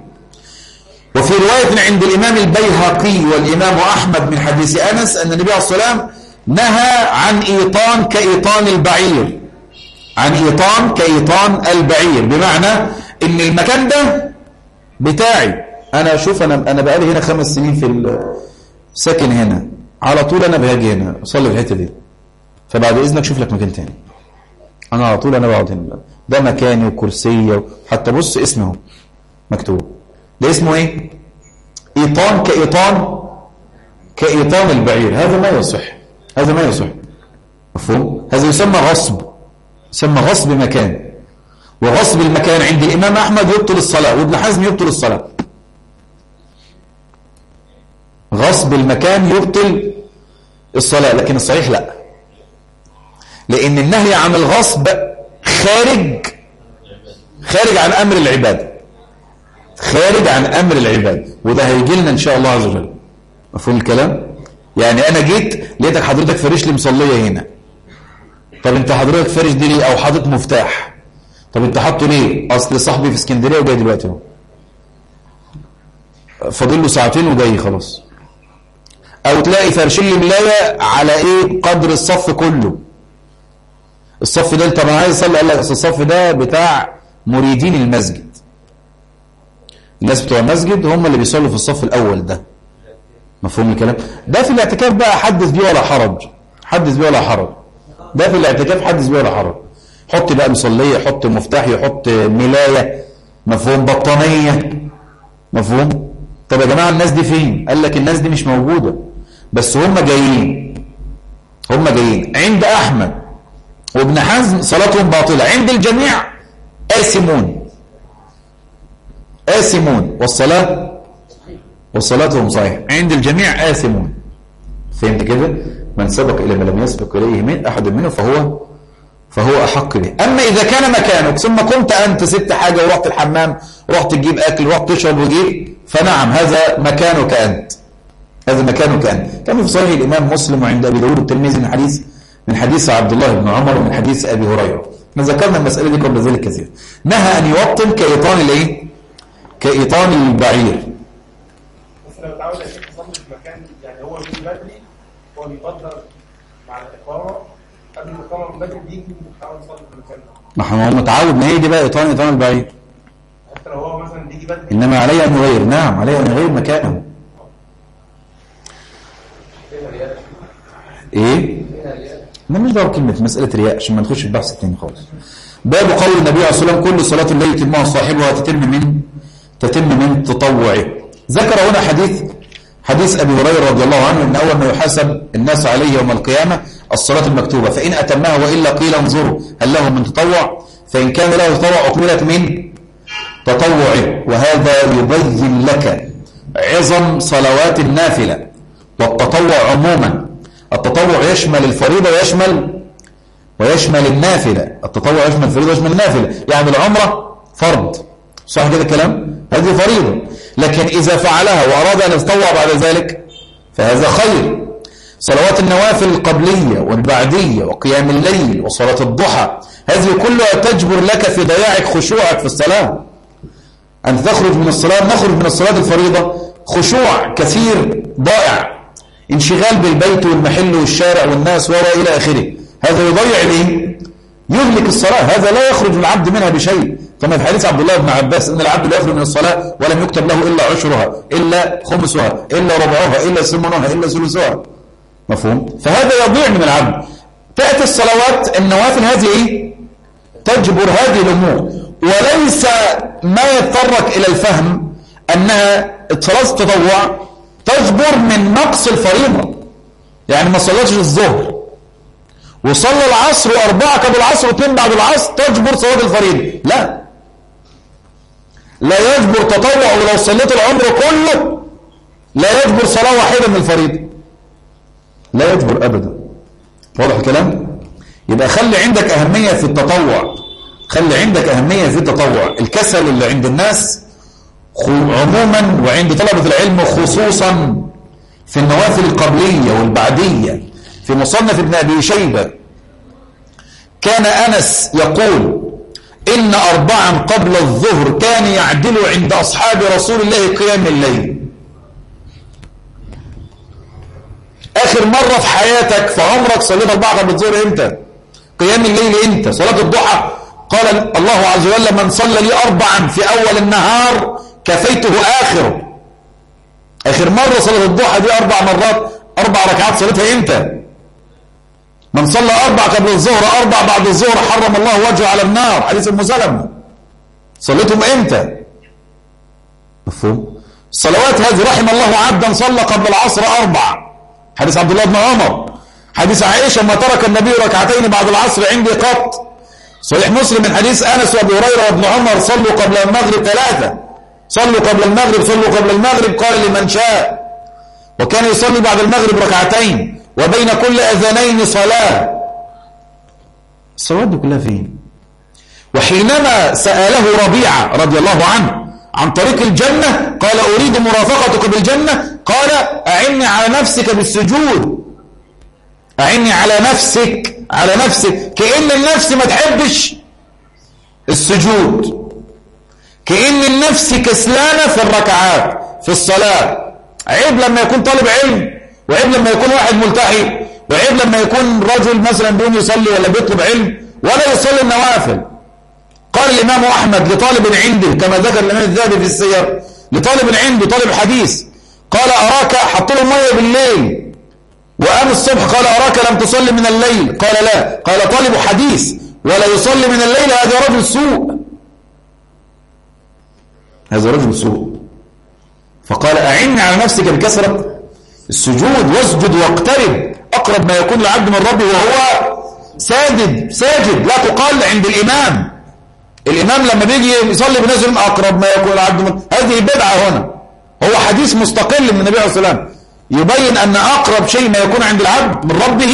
وفي رواية عند الإمام البيهقي والإمام أحمد من حديث أنس أن النبي عليه الصلاة نهى عن إيطان كإيطان البعير. عن إيطان كإيطان البعير. بمعنى إن المكان ده بتاعي. أنا أشوف أنا أنا بقالي هنا خمس سنين في ساكن هنا. على طول أنا بهاجي هنا أصلي الحتة دي. فبعد إذنك شوف لك مكان تاني. أنا على طول أنا بقعد هنا. ده مكاني وكرسية حتى بص اسمه مكتوب. ده اسمه إيه؟ إيطان كإيطان كإيطان البعير. هذا ما يصح. هذا ما يصح. مفهوم؟ هذا يسمى غصب. يسمى غصب مكان. وغصب المكان عند الإمام أحمد يبطل الصلاة وابن حزم يبطل الصلاة. غصب المكان يبطل الصلاة لكن الصحيح لا. لأن النهي عن الغصب خارج خارج عن أمر العبادة. خارج عن أمر العباد. وده هيجي لنا إن شاء الله عز وجل. مفهوم الكلام؟ يعني أنا جيت لقيتك حضرتك فرش لي مصلية هنا. طب أنت حضرتك فرش دي ليه؟ أو حاطط مفتاح. طب أنت حاطه ليه؟ أصل صاحبي في اسكندرية وجاي دلوقتي أهو. فاضل له ساعتين وجاي خلاص. أو تلاقي فرشين لي ملاية على إيه؟ قدر الصف كله. الصف ده أنت ما عايز تصلي قال لك الصف ده بتاع مريدين المسجد. الناس بتوع المسجد هم اللي بيصلوا في الصف الأول ده. مفهوم الكلام؟ ده في الاعتكاف بقى حدث بيه ولا حرج؟ حدث بيه ولا حرج؟ ده في الاعتكاف حدث بيه ولا حرج؟ حط بقى مصلية يحط مفتاح يحط ملاية. مفهوم؟ بطانية. مفهوم؟ طب يا جماعة الناس دي فين؟ قال لك الناس دي مش موجودة. بس هم جايين. هم جايين. عند أحمد وابن حزم صلاتهم باطلة. عند الجميع. آسمون آثمون. والصلاة وصلاتهم صحيح. عند الجميع آثمون. فهمت كده؟ من سبق إلى ما لم يسبق إليه من أحد منه فهو فهو أحق به. أما إذا كان مكانك ثم كنت أنت ست حاجة ورحت الحمام رحت تجيب أكل رحت تشرب وجيب فنعم هذا مكانك أنت. هذا مكانك أنت. كما في صحيح الإمام مسلم وعند أبي داود الترمذي من حديث من حديث عبد الله بن عمر ومن حديث أبي هريرة. ما ذكرنا المسألة دي قبل ذلك كثير. نهى أن يوطن كإيطان الإيه؟ كإيطان البعير. بس لو تعود يا شيخ تصلي في مكان يعني هو بيجي بدري هو مع الإقامة. قبل الإقامة بدري بيجي بيحاول يصلي في المكان ما هو متعود ما هي دي بقى إطعام إطعام البعيد حتى لو هو مثلا بيجي بدري. إنما عليه أن يغير نعم عليه أن يغير مكانه إيه؟ الرياء ما مش دعوه بكلمة مسألة رياء عشان ما نخش في البحث التاني خالص. باب قول النبي عليه الصلاة والسلام كل صلاة الليل يتمها صاحبها تتم من تتم من تطوعه. ذكر هنا حديث حديث أبي هريرة رضي الله عنه أن أول ما يحاسب الناس عليه يوم القيامة الصلاة المكتوبة فإن أتمها وإلا قيل انظروا هل له من تطوع؟ فإن كان له تطوع أكملت من تطوعه. وهذا يبين لك عظم صلوات النافلة والتطوع عموما. التطوع يشمل الفريضة ويشمل ويشمل النافلة. التطوع يشمل الفريضة ويشمل النافلة. يعني العمرة فرض. صح كده الكلام؟ هذه فريضة. لكن إذا فعلها وأراد أن يتطوع بعد ذلك فهذا خير. صلوات النوافل القبلية والبعدية وقيام الليل وصلاة الضحى هذه كلها تجبر لك في ضياعك خشوعك في الصلاة. أن تخرج من الصلاة نخرج من الصلاة الفريضة خشوع كثير ضائع. انشغال بالبيت والمحل والشارع والناس وراء إلى آخره. هذا يضيع الايه يهلك الصلاة. هذا لا يخرج العبد منها بشيء. كما في حديث عبد الله بن عباس أن العبد لا من الصلاة ولم يكتب له إلا عشرها إلا خمسها إلا ربعها إلا ثمنها إلا ثلثها. مفهوم؟ فهذا يضيع من العبد. تأتي الصلوات النوافل هذه إيه؟ تجبر هذه الأمور. وليس ما يضطرك إلى الفهم أنها صلاة التطوع تجبر من نقص الفريضة. يعني ما صلتش الظهر. وصلى العصر وأربعة قبل العصر واثنين بعد العصر تجبر صلاة الفريضة. لا. لا يجبر تطوع ولو صليت العمر كله. لا يجبر صلاة واحدة من الفريضة لا يجبر أبدا. واضح الكلام؟ يبقى خلي عندك أهمية في التطوع. خلي عندك أهمية في التطوع. الكسل اللي عند الناس عموما وعند طلبة العلم خصوصا في النوافل القبلية والبعدية. في مصنف ابن أبي شيبة كان أنس يقول إن أربعا قبل الظهر كان يعدل عند أصحاب رسول الله قيام الليل. آخر مرة في حياتك في عمرك صليت أربعة قبل الظهر إمتى؟ قيام الليل إمتى؟ صلاة الضحى. قال الله عز وجل من صلى لي أربعا في أول النهار كفيته آخر آخر مرة صلاة الضحى دي أربع مرات أربع ركعات صليتها إمتى؟ من صلى أربع قبل الظهر أربع بعد الظهر حرم الله وجهه على النار. حديث أم سلمة. صليتهم إمتى؟ مفهوم. الصلوات هذه رحم الله عبدا صلى قبل العصر أربع. حديث عبد الله بن عمر. حديث عائشة ما ترك النبي ركعتين بعد العصر عندي قط. صحيح مسلم من حديث أنس وأبي هريرة وابن عمر صلوا قبل المغرب ثلاثة. صلوا قبل المغرب صلوا قبل المغرب. قال لمن شاء. وكان يصلي بعد المغرب ركعتين. وبين كل أذانين صلاة. الصلاة دي كلها فين؟ وحينما سأله ربيعة رضي الله عنه عن طريق الجنة قال أريد مرافقتك بالجنة. قال أعني على نفسك بالسجود. أعني على نفسك على نفسك. كأن النفس ما تحبش السجود. كأن النفس كسلانة في الركعات في الصلاة. عيب لما يكون طالب علم. وعيب لما يكون واحد ملتحي وعيب لما يكون رجل مثلا بيقوم يصلي ولا بيطلب علم ولا يصلي النوافل. قال الإمام أحمد لطالب عنده كما ذكر الإمام الذهبي في السير لطالب عنده طالب حديث قال أراك؟ حط له مية بالليل. وقام الصبح قال أراك لم تصلي من الليل؟ قال لا. قال طالب حديث ولا يصلي من الليل هذا رجل سوء. هذا رجل سوء. فقال أعني على نفسك بكثرة السجود واسجد واقترب. أقرب ما يكون العبد من ربه وهو ساجد ساجد. لا تقال عند الإمام. الإمام لما بيجي يصلي بالناس أقرب ما يكون العبد من هذه بدعة هنا. هو حديث مستقل من النبي عليه الصلاة يبين أن أقرب شيء ما يكون عند العبد من ربه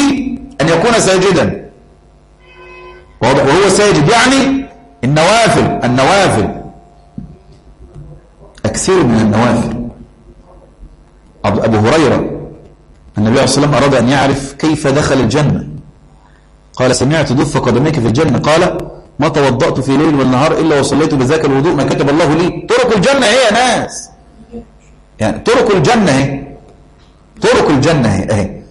أن يكون ساجدا. وهو ساجد. يعني النوافل النوافل. أكثر من النوافل. أبو هريرة. النبي عليه الصلاة والسلام أراد أن يعرف كيف دخل الجنة. قال سمعت دف قدميك في الجنة. قال ما توضأت في ليل والنهار إلا وصليت بذاك الوضوء ما كتب الله لي. طرق الجنة هي يا ناس. يعني طرق الجنة هي. الجنة اهي أهي.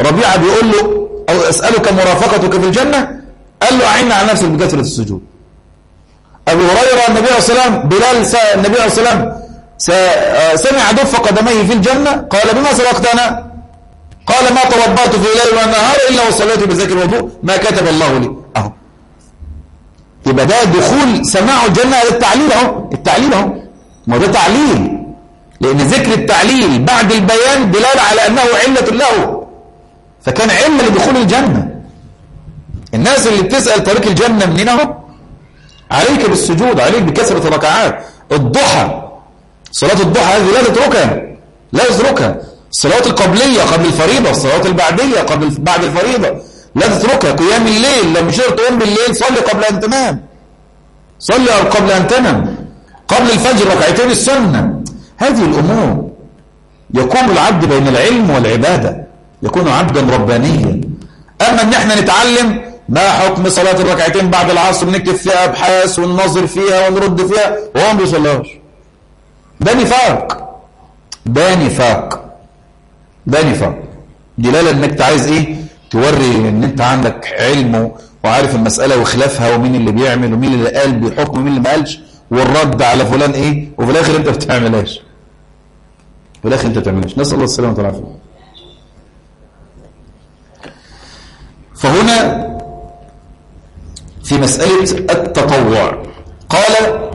ربيعة بيقول له أو أسألك مرافقتك في الجنة؟ قال له أعنا على نفسك بكثرة السجود. أبو هريرة النبي عليه الصلاة والسلام بلال النبي عليه الصلاة والسلام سمع دف قدميه في الجنة قال بما سبقتنا قال ما توضأت في ليل ونهار إلا وصليت بذكر الوضوء ما كتب الله لي. أهو. يبقى ده دخول سماع الجنة للتعليل أهو. التعليل أهو. ما ده تعليل. لأن ذكر التعليل بعد البيان دلالة على أنه علة له. فكان علة لدخول الجنة. الناس اللي بتسأل طريق الجنة منين أهو؟ عليك بالسجود عليك بكثرة الركعات. الضحى. صلاة الضحى هذه لا تتركها لا تتركها الصلاة القبلية قبل الفريضة الصلاة البعدية قبل بعد الفريضة لا تتركها قيام الليل لما مش تقوم بالليل صلي قبل أن تنام. صلي قبل أن تنام. قبل الفجر ركعتين السنة. هذه الأمور. يكون العبد بين العلم والعبادة. يكون عبدا ربانيا. أما أن إحنا نتعلم ما حكم صلاة الركعتين بعد العصر نكتب فيها أبحاث وننظر فيها ونرد فيها وهو ما ده نفاق. ده نفاق. ده نفاق. دلالة إنك أنت عايز إيه؟ توري إن أنت عندك علم وعارف المسألة وخلافها ومين اللي بيعمل ومين اللي قال بحكم ومين اللي ما قالش والرد على فلان إيه؟ وفي الآخر أنت بتعملهاش. في الآخر أنت بتعملهاش. نسأل الله السلامة والعافية. فهنا في مسألة التطوع. قال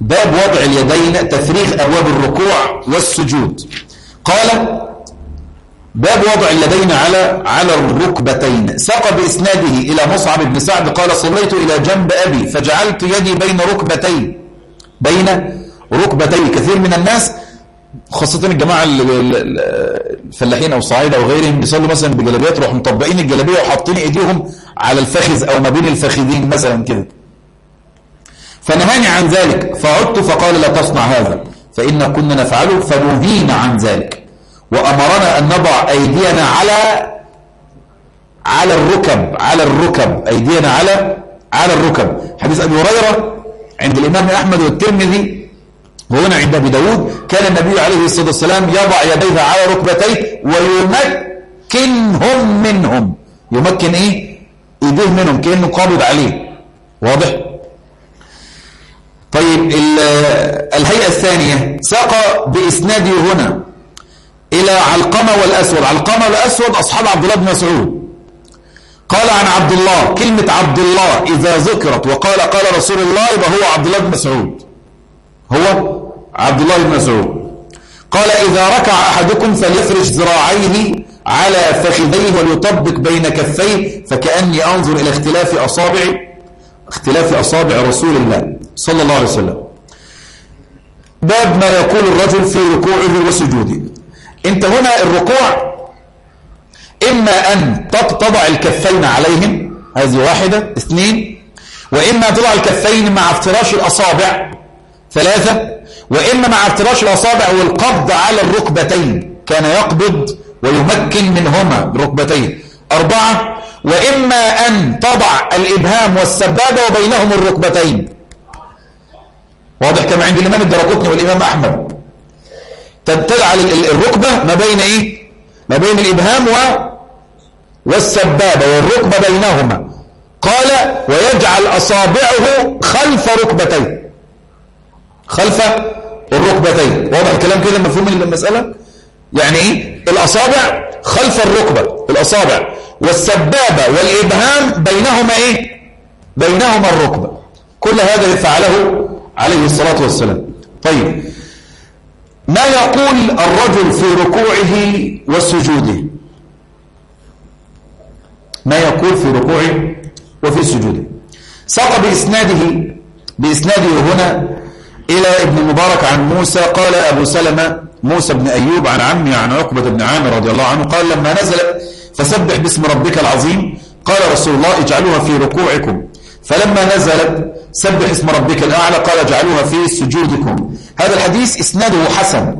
باب وضع اليدين تفريغ أبواب الركوع والسجود. قال باب وضع اليدين على على الركبتين. ساق بإسناده إلى مصعب بن سعد قال صليت إلى جنب أبي فجعلت يدي بين ركبتي بين ركبتي كثير من الناس خاصة الجماعة ال- ال- ال- الفلاحين أو الصعايدة أو غيرهم بيصلوا مثلا بجلابيات يروحوا مطبقين الجلابية وحاطين إيديهم على الفخذ أو ما بين الفخذين مثلا كده. فنهاني عن ذلك. فعدت فقال لا تصنع هذا. فإن كنا نفعله فنهينا عن ذلك. وأمرنا أن نضع أيدينا على على الركب على الركب. أيدينا على على الركب. حديث أبي هريرة عند الإمام أحمد والترمذي وهنا عند أبي داود كان النبي عليه الصلاة والسلام يضع يديه على ركبتيه ويمكنهم منهم. يمكن إيه؟ إيديه منهم كأنه قابض عليه. واضح؟ طيب ال- الهيئة الثانية ساق بإسناده هنا إلى علقمة والأسود. علقمة والأسود أصحاب عبد الله بن مسعود. قال عن عبد الله كلمة عبد الله إذا ذكرت وقال قال رسول الله يبقى هو عبد الله بن مسعود. هو عبد الله بن مسعود. قال إذا ركع أحدكم فليفرش ذراعيه على فخذيه وليطبق بين كفيه فكأني أنظر إلى اختلاف أصابع اختلاف أصابع رسول الله. صلى الله عليه وسلم. باب ما يقول الرجل في ركوعه وسجوده. انت هنا الركوع إما أن تضع الكفين عليهم هذه واحدة. اثنين وإما تضع الكفين مع افتراش الأصابع ثلاثة وإما مع افتراش الأصابع والقبض على الركبتين كان يقبض ويمكن منهما الركبتين. أربعة وإما أن تضع الإبهام والسبابة وبينهم الركبتين. واضح كما عند الإمام الدرقطني والإمام أحمد. تجعل الركبة ما بين إيه؟ ما بين الإبهام و والسبابة والركبة بينهما. قال ويجعل أصابعه خلف ركبتيه. خلف الركبتين. واضح الكلام كده؟ مفهوم المسألة؟ يعني إيه؟ الأصابع خلف الركبة الأصابع. والسبابة والإبهام بينهما إيه؟ بينهما الركبة. كل هذا فعله عليه الصلاة والسلام. طيب. ما يقول الرجل في ركوعه وسجوده؟ ما يقول في ركوعه وفي سجوده. ساق بإسناده بإسناده هنا إلى ابن مبارك عن موسى. قال أبو سلمة موسى بن أيوب عن عمي عن عقبة بن عامر رضي الله عنه قال لما نزلت فسبح باسم ربك العظيم قال رسول الله اجعلوها في ركوعكم فلما نزلت سبح اسم ربك الأعلى قال اجعلوها في سجودكم. هذا الحديث إسناده حسن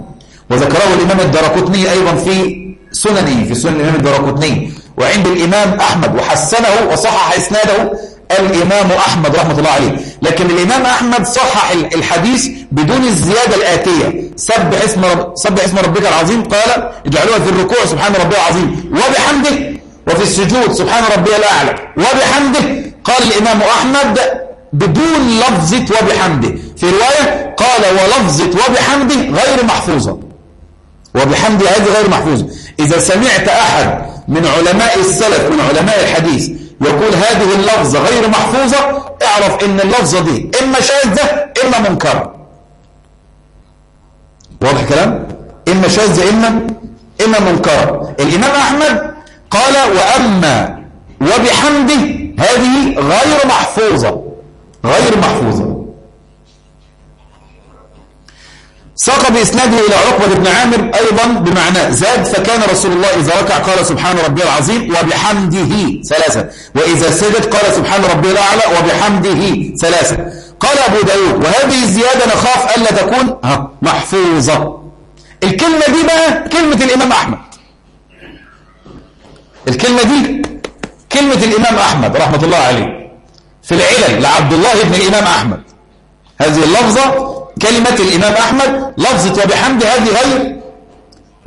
وذكره الإمام الدرقطني أيضا في سننه في سنن الإمام الدرقطني. وعند الإمام أحمد وحسنه وصحح إسناده الإمام أحمد رحمة الله عليه. لكن الإمام أحمد صحح الحديث بدون الزيادة الآتية. سبح اسم, رب سبح اسم ربك العظيم قال اجعلوها في الركوع سبحان ربي العظيم. وبحمده وفي السجود سبحان ربي الأعلى. وبحمده قال الإمام أحمد بدون لفظة وبحمده. في رواية قال ولفظة وبحمده غير محفوظة وبحمده هذه غير محفوظة إذا سمعت أحد من علماء السلف من علماء الحديث يقول هذه اللفظة غير محفوظة اعرف إن اللفظة دي إما شاذة إما منكرة واضح كلام إما شاذة إما إما منكرة الإمام أحمد قال وأما وبحمده هذه غير محفوظة. غير محفوظة. ساق بإسناده إلى عقبة بن عامر أيضا بمعنى زاد فكان رسول الله إذا ركع قال سبحان ربي العظيم وبحمده ثلاثة وإذا سجد قال سبحان ربي الأعلى وبحمده ثلاثة قال أبو داود وهذه الزيادة نخاف ألا تكون محفوظة. الكلمة دي بقى كلمة الإمام أحمد. الكلمة دي كلمة الإمام أحمد رحمة الله عليه. في العلل لعبد الله بن الإمام أحمد. هذه اللفظة كلمة الإمام أحمد لفظة وبحمد هذه غير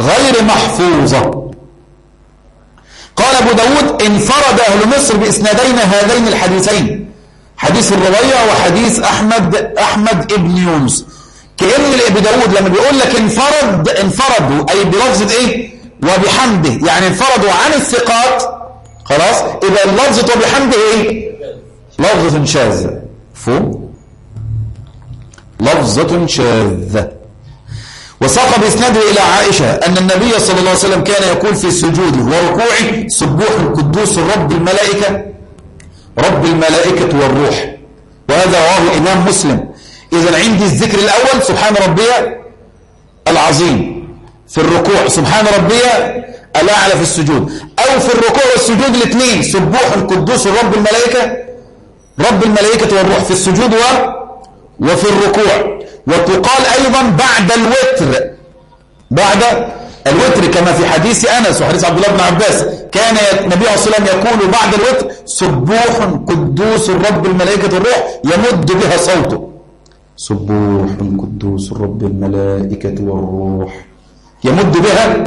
غير محفوظة. قال أبو داود انفرد أهل مصر بإسنادين هذين الحديثين. حديث الربيع وحديث أحمد أحمد ابن يونس. كأن أبو داود لما بيقول لك انفرد انفردوا أي بلفظة إيه؟ وبحمده. يعني انفردوا عن الثقات خلاص؟ إذا اللفظة وبحمده إيه؟ لفظة شاذة. فهم لفظة شاذة. وساق بإسناده إلى عائشة أن النبي صلى الله عليه وسلم كان يقول في سجوده وركوعه سبوح قدوس رب الملائكة رب الملائكة والروح. وهذا رواه الإمام مسلم. إذا عندي الذكر الأول سبحان ربي العظيم. في الركوع سبحان ربي الأعلى في السجود. أو في الركوع والسجود الاثنين سبوح قدوس رب الملائكة رب الملائكة والروح في السجود و وفي الركوع. وتقال أيضا بعد الوتر. بعد الوتر كما في حديث أنس وحديث عبد الله بن عباس. كان النبي عليه الصلاة والسلام يقول بعد الوتر سبوح قدوس الرب الملائكة الروح يمد بها صوته. سبوح قدوس الرب الملائكة والروح يمد بها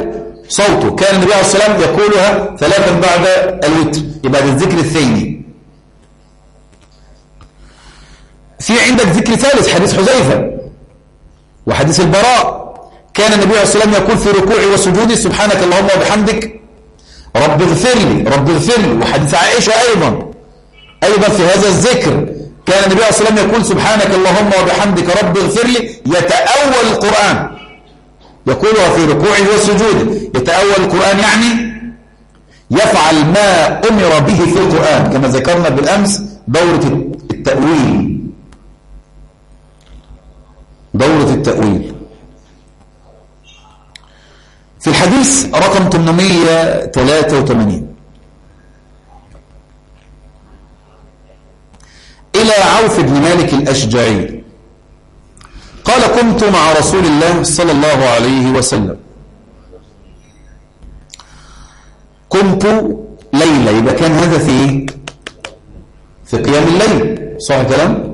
صوته. كان النبي عليه الصلاة والسلام يقولها ثلاثا بعد الوتر. يبقى الذكر الثاني. في عندك ذكر ثالث حديث حذيفة وحديث البراء. كان النبي عليه الصلاة والسلام يقول في ركوعه وسجوده سبحانك اللهم وبحمدك رب اغفر لي رب اغفر لي. وحديث عائشة أيضا. أيضا في هذا الذكر كان النبي عليه الصلاة والسلام يقول سبحانك اللهم وبحمدك رب اغفر لي. يتأول القرآن. يقولها في ركوعه وسجوده يتأول القرآن يعني يفعل ما أمر به في القرآن كما ذكرنا بالأمس دورة التأويل دورة التأويل في الحديث رقم 883 إلى عوف بن مالك الأشجعي. قال كنت مع رسول الله صلى الله عليه وسلم. كنت ليلة. يبقى كان هذا في؟ في قيام الليل. صح كلام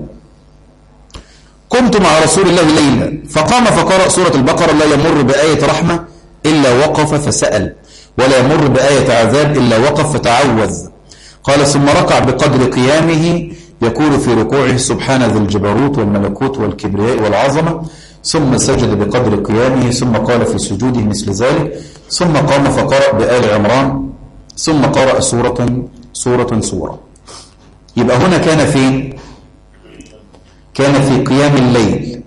كنت مع رسول الله ليلة فقام فقرأ سورة البقرة لا يمر بآية رحمة إلا وقف فسأل ولا يمر بآية عذاب إلا وقف فتعوذ. قال ثم ركع بقدر قيامه يقول في ركوعه سبحان ذي الجبروت والملكوت والكبرياء والعظمة. ثم سجد بقدر قيامه ثم قال في سجوده مثل ذلك. ثم قام فقرأ بآل عمران ثم قرأ سورة سورة سورة. يبقى هنا كان فين؟ كان في قيام الليل.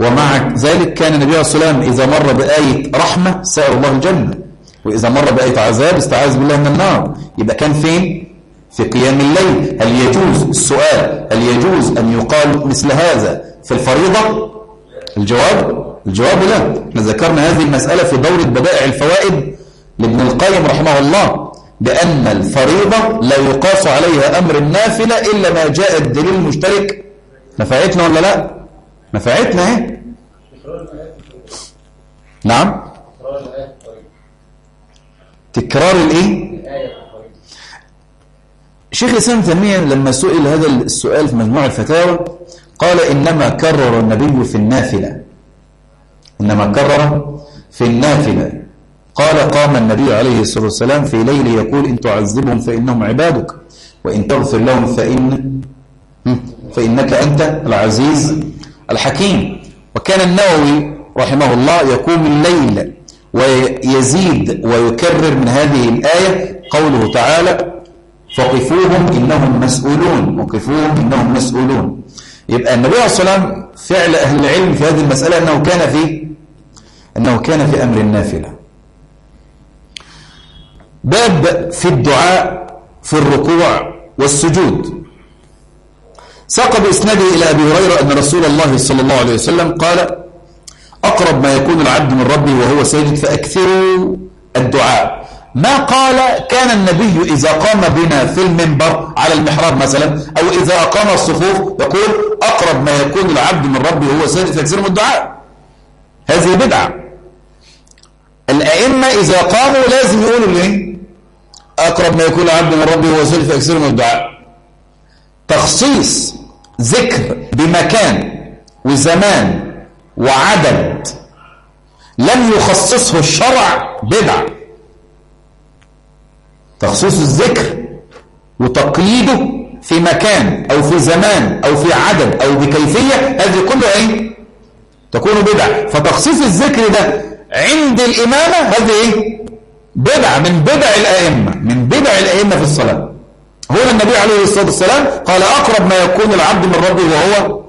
ومع ذلك كان النبي عليه الصلاة والسلام إذا مر بآية رحمة سأل الله الجنة. وإذا مر بآية عذاب استعاذ بالله من النار. يبقى كان فين؟ في قيام الليل. هل يجوز؟ السؤال هل يجوز أن يقال مثل هذا في الفريضة؟ الجواب الجواب لا. إحنا ذكرنا هذه المسألة في دورة بدائع الفوائد لابن القيم رحمه الله بأن الفريضة لا يقاس عليها أمر النافلة إلا ما جاء الدليل المشترك نفعتنا ولا لا؟ نفعتنا اهي نعم. تكرار الإيه؟ شيخ الإسلام تيمية لما سئل هذا السؤال في مجموع الفتاوى قال إنما كرر النبي في النافلة. إنما كرر في النافلة. قال قام النبي عليه الصلاة والسلام في ليل يقول إن تعذبهم فإنهم عبادك وإن تغفر لهم فإن فإنك أنت العزيز الحكيم. وكان النووي رحمه الله يقوم الليل ويزيد ويكرر من هذه الآية قوله تعالى فقفوهم إنهم مسؤولون وقفوهم إنهم مسؤولون. يبقى النبي عليه الصلاة والسلام فعل أهل العلم في هذه المسألة أنه كان في أنه كان في أمر النافلة باب في الدعاء في الركوع والسجود. ساق بإسناده إلى أبي هريرة أن رسول الله صلى الله عليه وسلم قال أقرب ما يكون العبد من ربه وهو ساجد فأكثروا الدعاء. ما قال كان النبي إذا قام بنا في المنبر على المحراب مثلا أو إذا أقام الصفوف يقول أقرب ما يكون العبد من ربه وهو ساجد فأكثروا الدعاء. هذه بدعة. الأئمة إذا قاموا لازم يقولوا ليه؟ أقرب ما يكون العبد من ربه وهو ساجد فأكثروا الدعاء. تخصيص ذكر بمكان وزمان وعدد لم يخصصه الشرع بدعة تخصيص الذكر وتقييده في مكان أو في زمان أو في عدد أو بكيفية هذه كلها إيه؟ تكون بدعة فتخصيص الذكر ده عند الإمامة هذه إيه؟ بدعة من بدع الأئمة من بدع الأئمة في الصلاة هنا النبي عليه الصلاة والسلام قال أقرب ما يكون العبد من ربه وهو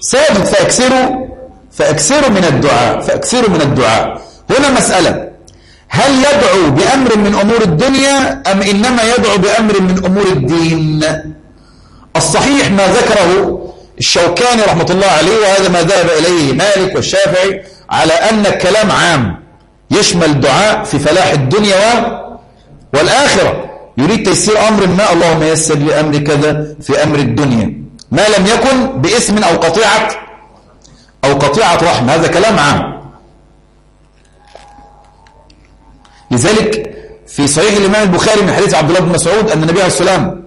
ساجد فأكثروا فأكثروا من الدعاء فأكثروا من الدعاء. هنا مسألة هل يدعو بأمر من أمور الدنيا أم إنما يدعو بأمر من أمور الدين؟ الصحيح ما ذكره الشوكاني رحمة الله عليه وهذا ما ذهب إليه مالك والشافعي على أن الكلام عام يشمل الدعاء في فلاح الدنيا والآخرة. يريد تيسير أمر ما؟ اللهم يسر لأمر كذا في أمر الدنيا. ما لم يكن باسم أو قطيعة أو قطيعة رحم. هذا كلام عام. لذلك في صحيح الإمام البخاري من حديث عبد الله بن مسعود أن النبي عليه والسلام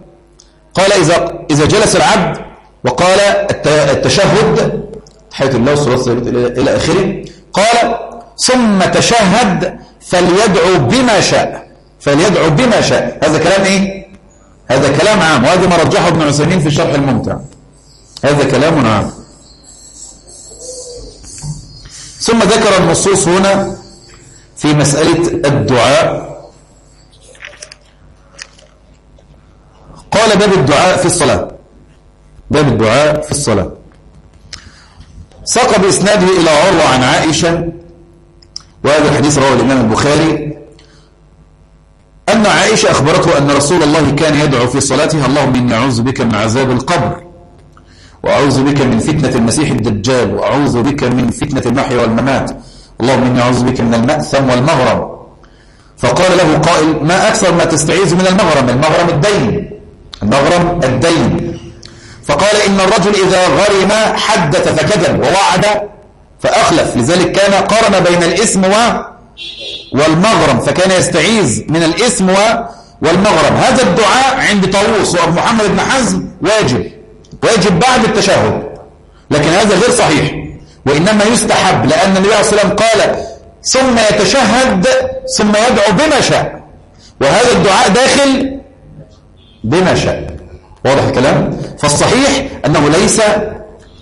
قال إذا, إذا جلس العبد وقال التشهد تحية الله والصلاة إلى آخره قال ثم تشهد فليدعو بما شاء. فليدعو بما شاء. هذا كلام إيه؟ هذا كلام عام. وهذا ما رجحه ابن عثيمين في الشرح الممتع. هذا كلام عام. ثم ذكر النصوص هنا في مسألة الدعاء. قال باب الدعاء في الصلاة. باب الدعاء في الصلاة. ساق بإسناده إلى عروة عن عائشة. وهذا الحديث رواه الإمام البخاري. أن عائشة أخبرته أن رسول الله كان يدعو في صلاتها اللهم إني أعوذ بك من عذاب القبر وأعوذ بك من فتنة المسيح الدجال وأعوذ بك من فتنة المحيا والممات اللهم إني أعوذ بك من المأثم والمغرم. فقال له قائل ما أكثر ما تستعيذ من المغرم؟ المغرم الدين المغرم الدين. فقال إن الرجل إذا غرم حدث فكذب ووعد فأخلف لذلك كان قارن بين الاسم و والمغرم فكان يستعيذ من الاسم و والمغرم هذا الدعاء عند طاووس وأبو محمد بن حزم واجب واجب بعد التشهد. لكن هذا غير صحيح وإنما يستحب لأن النبي عليه الصلاة والسلام قال ثم يتشهد ثم يدعو بما شاء وهذا الدعاء داخل بما شاء واضح الكلام؟ فالصحيح أنه ليس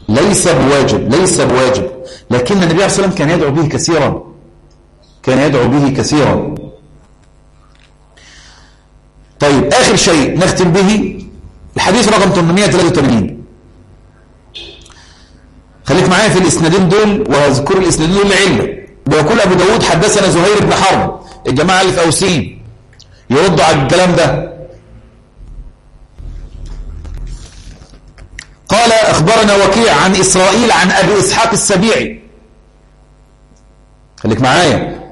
ليس بواجب ليس بواجب. لكن النبي عليه الصلاة والسلام كان يدعو به كثيرا. كان يدعو به كثيرا. طيب آخر شيء نختم به الحديث رقم 883 خليك معايا في الإسنادين دول وهذكر الإسنادين دول لعلة بيقول أبو داود حدثنا زهير بن حرب الجماعة اللي في أوسين يردوا على الكلام ده. قال أخبرنا وكيع عن إسرائيل عن أبي إسحاق السبيعي. خليك معايا.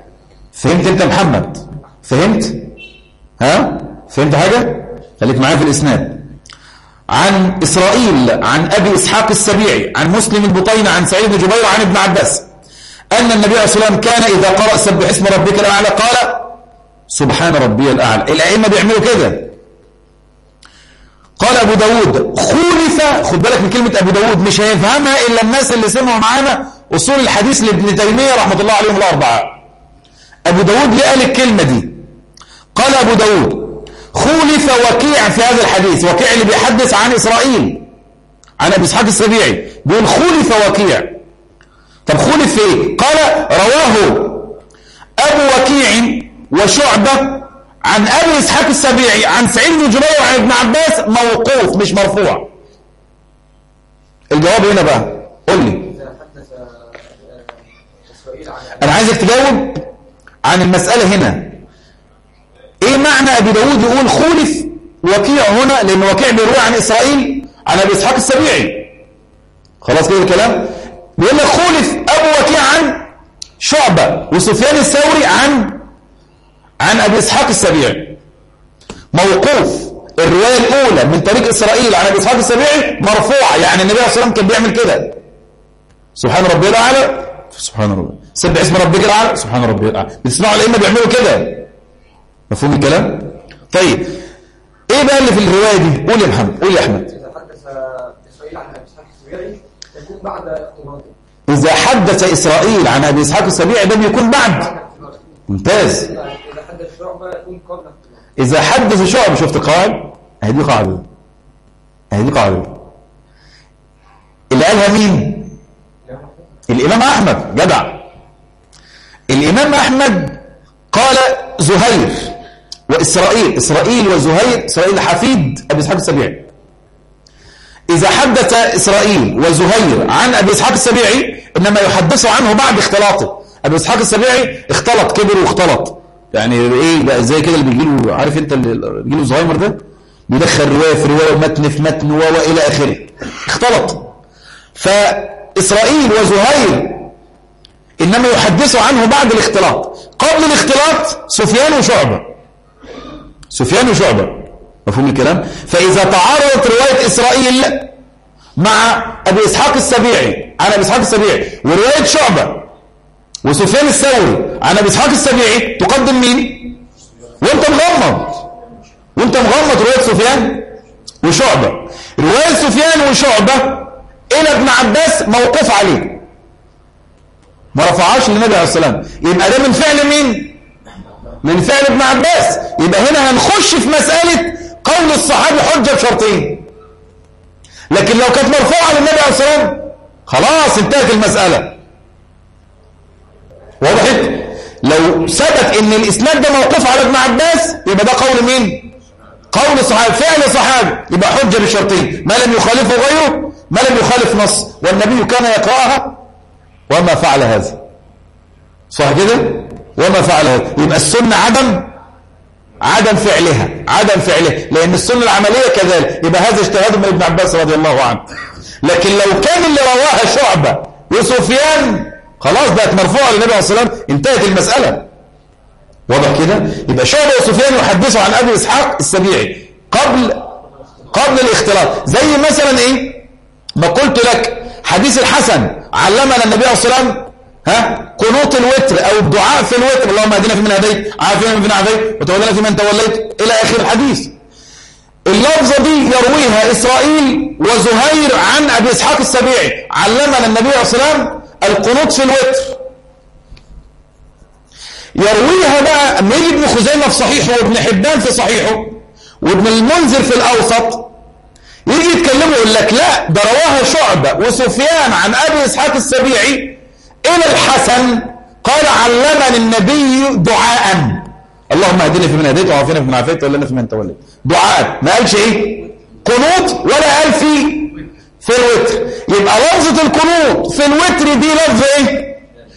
فهمت أنت محمد؟ فهمت؟ ها؟ فهمت حاجة؟ خليك معايا في الإسناد. عن إسرائيل عن أبي إسحاق السبيعي عن مسلم البطين عن سعيد بن جبير عن ابن عباس أن النبي عليه الصلاة كان إذا قرأ سبح اسم ربك الأعلى قال سبحان ربي الأعلى. الأئمة بيعملوا كده. قال أبو داود خولف خد بالك من كلمة أبو داود مش هيفهمها إلا الناس اللي سمعوا معانا أصول الحديث لابن تيمية رحمة الله عليهم الأربعة. أبو داود ليه قال الكلمة دي. قال أبو داود خولف وكيع في هذا الحديث وكيع اللي بيحدث عن إسرائيل عن أبي إسحاق السبيعي. بيقول خولف وكيع. طب خولف في إيه؟ قال رواه أبو وكيع وشعبة عن أبي إسحاق السبيعي عن سعيد بن جبير وعن ابن عباس موقوف مش مرفوع. الجواب هنا بقى. قول لي. أنا عايزك تجاوب. عن المسألة هنا. إيه معنى أبي داود يقول خولف وكيع هنا؟ لأن وكيع بيروي عن إسرائيل عن أبي إسحاق السبيعي. خلاص كده الكلام؟ بيقول لك خولف أبو وكيع عن شعبة وسفيان الثوري عن عن أبي إسحاق السبيعي. موقوف. الرواية الأولى من طريق إسرائيل عن أبي إسحاق السبيعي مرفوعة يعني النبي عليه الصلاة والسلام كان بيعمل كده. سبحان ربي الأعلى. سبحان ربي. سبح اسم ربك الأعلى. سبحان ربي الأعلى. بتسمعوا الأئمة بيعملوا كده. مفهوم الكلام؟ طيب. إيه بقى اللي في الرواية دي؟ قول يا محمد قول يا أحمد. إذا حدث إسرائيل عن أبي إسحاق السبيعي يكون بعد إذا حدث إسرائيل عن أبي إسحاق السبيعي ده بيكون بعد. ممتاز. إذا حدث شعبة يكون قبل إذا حدث شعب شفت قاعد؟ أهي دي قاعدة. أهي دي قاعدة. اللي قالها مين؟ الإمام أحمد. جدع. الإمام أحمد قال زهير وإسرائيل إسرائيل وزهير إسرائيل حفيد أبي إسحاق السبيعي. إذا حدث إسرائيل وزهير عن أبي إسحاق السبيعي إنما يحدث عنه بعد اختلاطه. أبي إسحاق السبيعي اختلط كبر واختلط. يعني إيه بقى زي كده اللي بيجيله؟ عارف أنت اللي بيجيله زهايمر ده؟ بيدخل رواية في رواية ومتن في متن وإلى آخره. اختلط. فإسرائيل وزهير إنما يحدث عنه بعد الاختلاط. قبل الاختلاط سفيان وشعبة. سفيان وشعبة. مفهوم الكلام؟ فإذا تعارضت رواية إسرائيل مع أبي إسحاق السبيعي عن أبي إسحاق السبيعي ورواية شعبة وسفيان الثوري عن أبي إسحاق السبيعي تقدم مين؟ وأنت مغمض. وأنت مغمض رواية سفيان وشعبة. رواية سفيان وشعبة إلى ابن عباس موقوف عليه. ما رفعهاش للنبي عليه السلام يبقى ده من فعل مين؟ من فعل ابن عباس. يبقى هنا هنخش في مسألة قول الصحابي حجة بشرطين. لكن لو كانت مرفوعة للنبي عليه السلام خلاص انتهت المسألة. وضحت لو ثبت إن الإسناد ده موقوف على ابن عباس يبقى ده قول مين؟ قول صحابي فعل صحابي يبقى حجة بشرطين. ما لم يخالفه غيره ما لم يخالف نص. والنبي كان يقرأها وما فعل هذا. صح كده؟ وما فعل هذا. يبقى السنة عدم عدم فعلها عدم فعلها. لأن السنة العملية كذلك. يبقى هذا اجتهاد من ابن عباس رضي الله عنه. لكن لو كان اللي رواها شعبة وسفيان خلاص بقت مرفوعة للنبي عليه الصلاة والسلام انتهت المسألة. واضح كده؟ يبقى شعبة وسفيان يحدثوا عن أبي إسحاق السبيعي قبل قبل الاختلاط. زي مثلا إيه؟ ما قلت لك حديث الحسن. علمنا النبي عليه الصلاة ها قنوط الوتر أو الدعاء في الوتر. اللهم اهدنا فيمن هديت عافنا فيمن عافيت وتولنا فيمن توليت. إلى آخر الحديث. اللفظة دي يرويها إسرائيل وزهير عن أبي إسحاق السبيعي. علمنا النبي عليه الصلاة القنوط في الوتر. يرويها بقى يجي ابن خزيمة في صحيحه وابن حبان في صحيحه وابن المنذر في الأوسط. يجي يتكلموا يقول لك لا ده رواها شعبة وسفيان عن أبي إسحاق السبيعي إلى الحسن قال علمني النبي دعاء. اللهم اهدنا في من هديت وعافنا في من عافيت ولنا في من توليت دعاء ما قالش إيه؟ قنوط ولا قال في؟ في الوتر. يبقى لفظة القنوط في الوتر دي لفظ إيه؟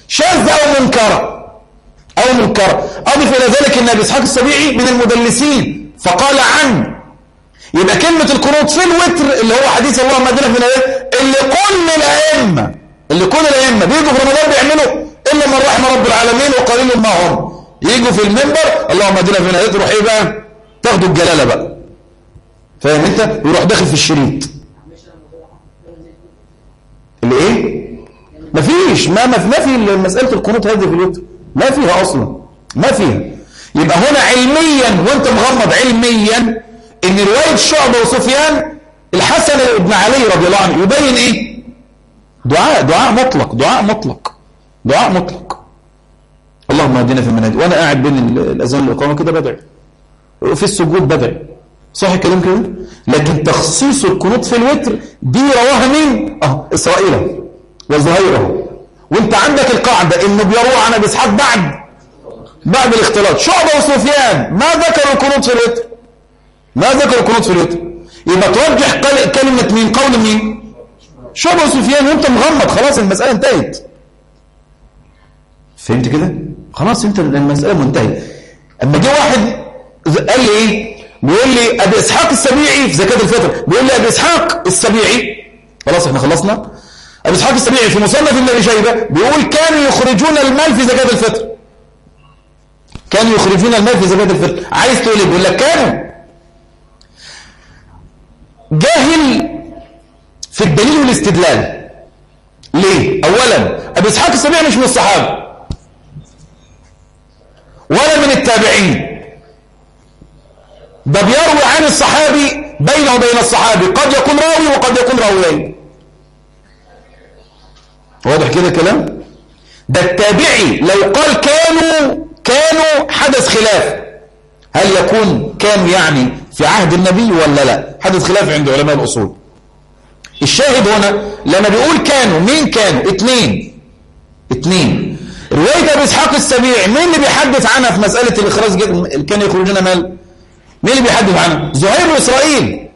شاذة أو منكرة أو منكرة أضف إلى ذلك إن أبي إسحاق السبيعي من المدلسين. فقال عن يبقى كلمة القنوط في الوتر اللي هو حديث اللهم في من هديت اللي كل الأئمة اللي كل الأئمة بيجوا في رمضان بيعملوا إلا من رحم رب العالمين وقليل ما هم. يجوا في المنبر اللهم ادينا في نهايه تروح إيه بقى؟ تاخدوا الجلالة بقى. فاهم أنت؟ يروح داخل في الشريط. اللي إيه مفيش. ما ما في مسألة القنوط هذه في الوتر. ما فيها أصلا. ما فيها. يبقى هنا علميا وأنت مغمض علميا إن رواية شعبة وسفيان الحسن بن علي رضي الله عنه يبين إيه؟ دعاء دعاء مطلق دعاء مطلق دعاء مطلق. اللهم اهدنا في المنهج وأنا قاعد بين ال- الأذان والإقامة كده بدعي. في السجود بدعي. صح الكلام كده؟ لكن تخصيص القنوط في الوتر دي رواها مين؟ آه إسرائيل. وزهيره وأنت عندك القاعدة إنه بيروى عن أبي إسحاق بعد بعد الاختلاط. شعبة وسفيان ما ذكروا القنوط في الوتر. ما ذكروا القنوط في الوتر يبقى ترجح كلمة مين؟ قول مين؟ شعبه وسفيان وأنت مغمض؟ خلاص المسألة انتهت. فهمت كده؟ خلاص انت المسألة منتهيه أما جه واحد قال لي إيه؟ بيقول لي أبي إسحاق السبيعي في زكاة الفطر. بيقول لي أبي إسحاق السبيعي. خلاص إحنا خلصنا. أبي إسحاق السبيعي في مصنف ابن ابي شيبة بيقول كانوا يخرجون المال في زكاة الفطر. كانوا يخرجون المال في زكاة الفطر. عايز تقول إيه؟ بيقول لك كانوا. جاهل في الدليل والاستدلال. ليه؟ اولا أبي إسحاق السبيعي مش من الصحابة. ولا من التابعين. ده بيروي عن الصحابي بينه وبين الصحابي. قد يكون راوي وقد يكون راويين. واضح كده الكلام؟ ده التابعي لو قال كانوا كانوا حدث خلاف. هل يكون كان يعني في عهد النبي ولا لا؟ حدث خلاف عند علماء الأصول. الشاهد هنا لما بيقول كانوا مين كانوا؟ اتنين اتنين رواية أبي إسحاق السبيعي مين اللي بيحدث عنها في مسألة الإخراج؟ كان يخرجون مال؟ مين اللي بيحدث عنها؟ زهير وإسرائيل.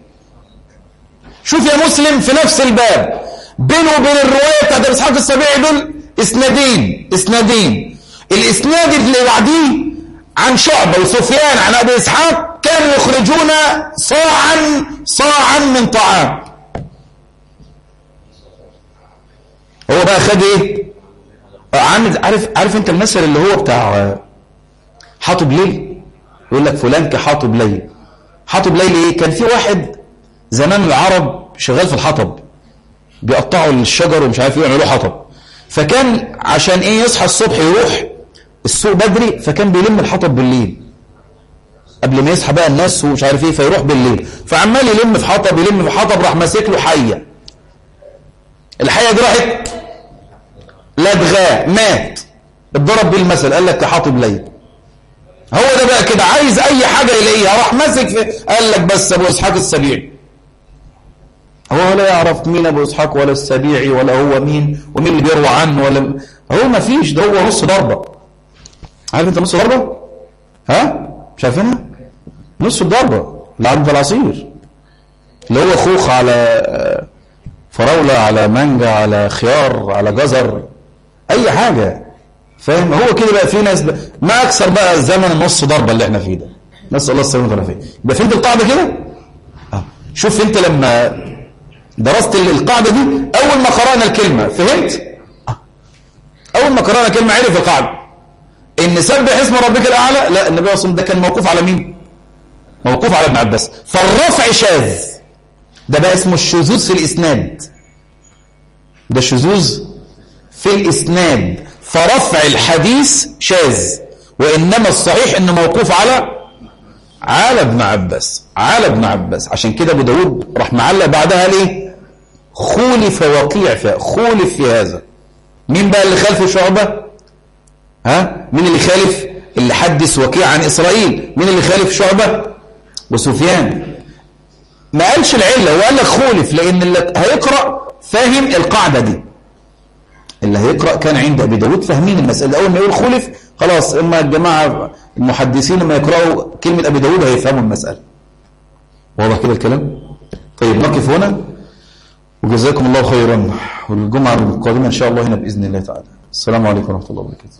شوف يا مسلم في نفس الباب بينه وبين الرواية بتاعت أبي إسحاق السبيعي دول إسنادين إسنادين. الإسناد اللي بعديه عن شعبة وسفيان عن أبي إسحاق كانوا يخرجون صاعا صاعا من طعام. هو بقى خد إيه؟ عامل عارف عارف أنت المثل اللي هو بتاع حاطب ليل؟ يقول لك فلان كحاطب ليل. حاطب ليل إيه؟ كان في واحد زمان العرب شغال في الحطب بيقطعوا الشجر ومش عارف إيه يعملوا حطب. فكان عشان إيه؟ يصحى الصبح يروح السوق بدري فكان بيلم الحطب بالليل. قبل ما يصحى بقى الناس ومش عارف إيه فيروح بالليل. فعمال يلم في حطب يلم في حطب راح ماسك له حية. الحية دي راحت لدغاه مات. اتضرب بيه المثل قال لك كحاطب ليل. هو ده بقى كده عايز أي حاجة يلاقيها. راح ماسك في قال لك بس أبو إسحاق السبيعي. هو لا يعرف مين أبو إسحاق ولا السبيعي ولا هو مين ومين اللي بيروى عنه ولا هو ما فيش ده هو نص ضربة. عارف أنت نص ضربة؟ ها؟ شايفينها؟ نص الضربة العبد العصير. اللي هو خوخ على فراولة على مانجا على خيار على جزر أي حاجة. فاهم؟ هو كده بقى في ناس ما أكثر بقى زمن النص ضربة اللي إحنا فيه ده. نسال الله السلامه والعافيه يبقى فهمت القاعدة كده؟ آه. شوف أنت لما درست ال- القاعدة دي أول ما قرأنا الكلمة فهمت؟ آه. أول ما قرأنا كلمة عرف القاعدة. إن سبح اسم ربك الأعلى لا النبي صلى الله عليه وسلم ده كان موقوف على مين؟ موقوف على ابن عباس. فالرفع شاذ. ده بقى اسمه الشذوذ في الإسناد. ده شذوذ في الإسناد. فرفع الحديث شاذ. وإنما الصحيح إنه موقوف على على ابن عباس. على ابن عباس. عشان كده أبو داود راح معلق بعدها ليه؟ خولف وقيع في خولف في هذا. مين بقى اللي خالف شعبة؟ ها؟ مين اللي خالف؟ اللي حدث وقيع عن إسرائيل. مين اللي خالف شعبة؟ وسفيان ما قالش العلة وقال لك خولف لأن اللي هيقرأ فاهم القاعدة دي. اللي هيقرأ كان عند أبي داود فاهمين المسألة. أول ما يقول خلف خلاص إما الجماعة المحدثين لما يقرأوا كلمة أبي داود هيفهموا المسألة. واضح كده الكلام؟ طيب نقف هنا. وجزاكم الله خيرا. والجمعة القادمة إن شاء الله هنا بإذن الله تعالى. السلام عليكم ورحمة الله وبركاته.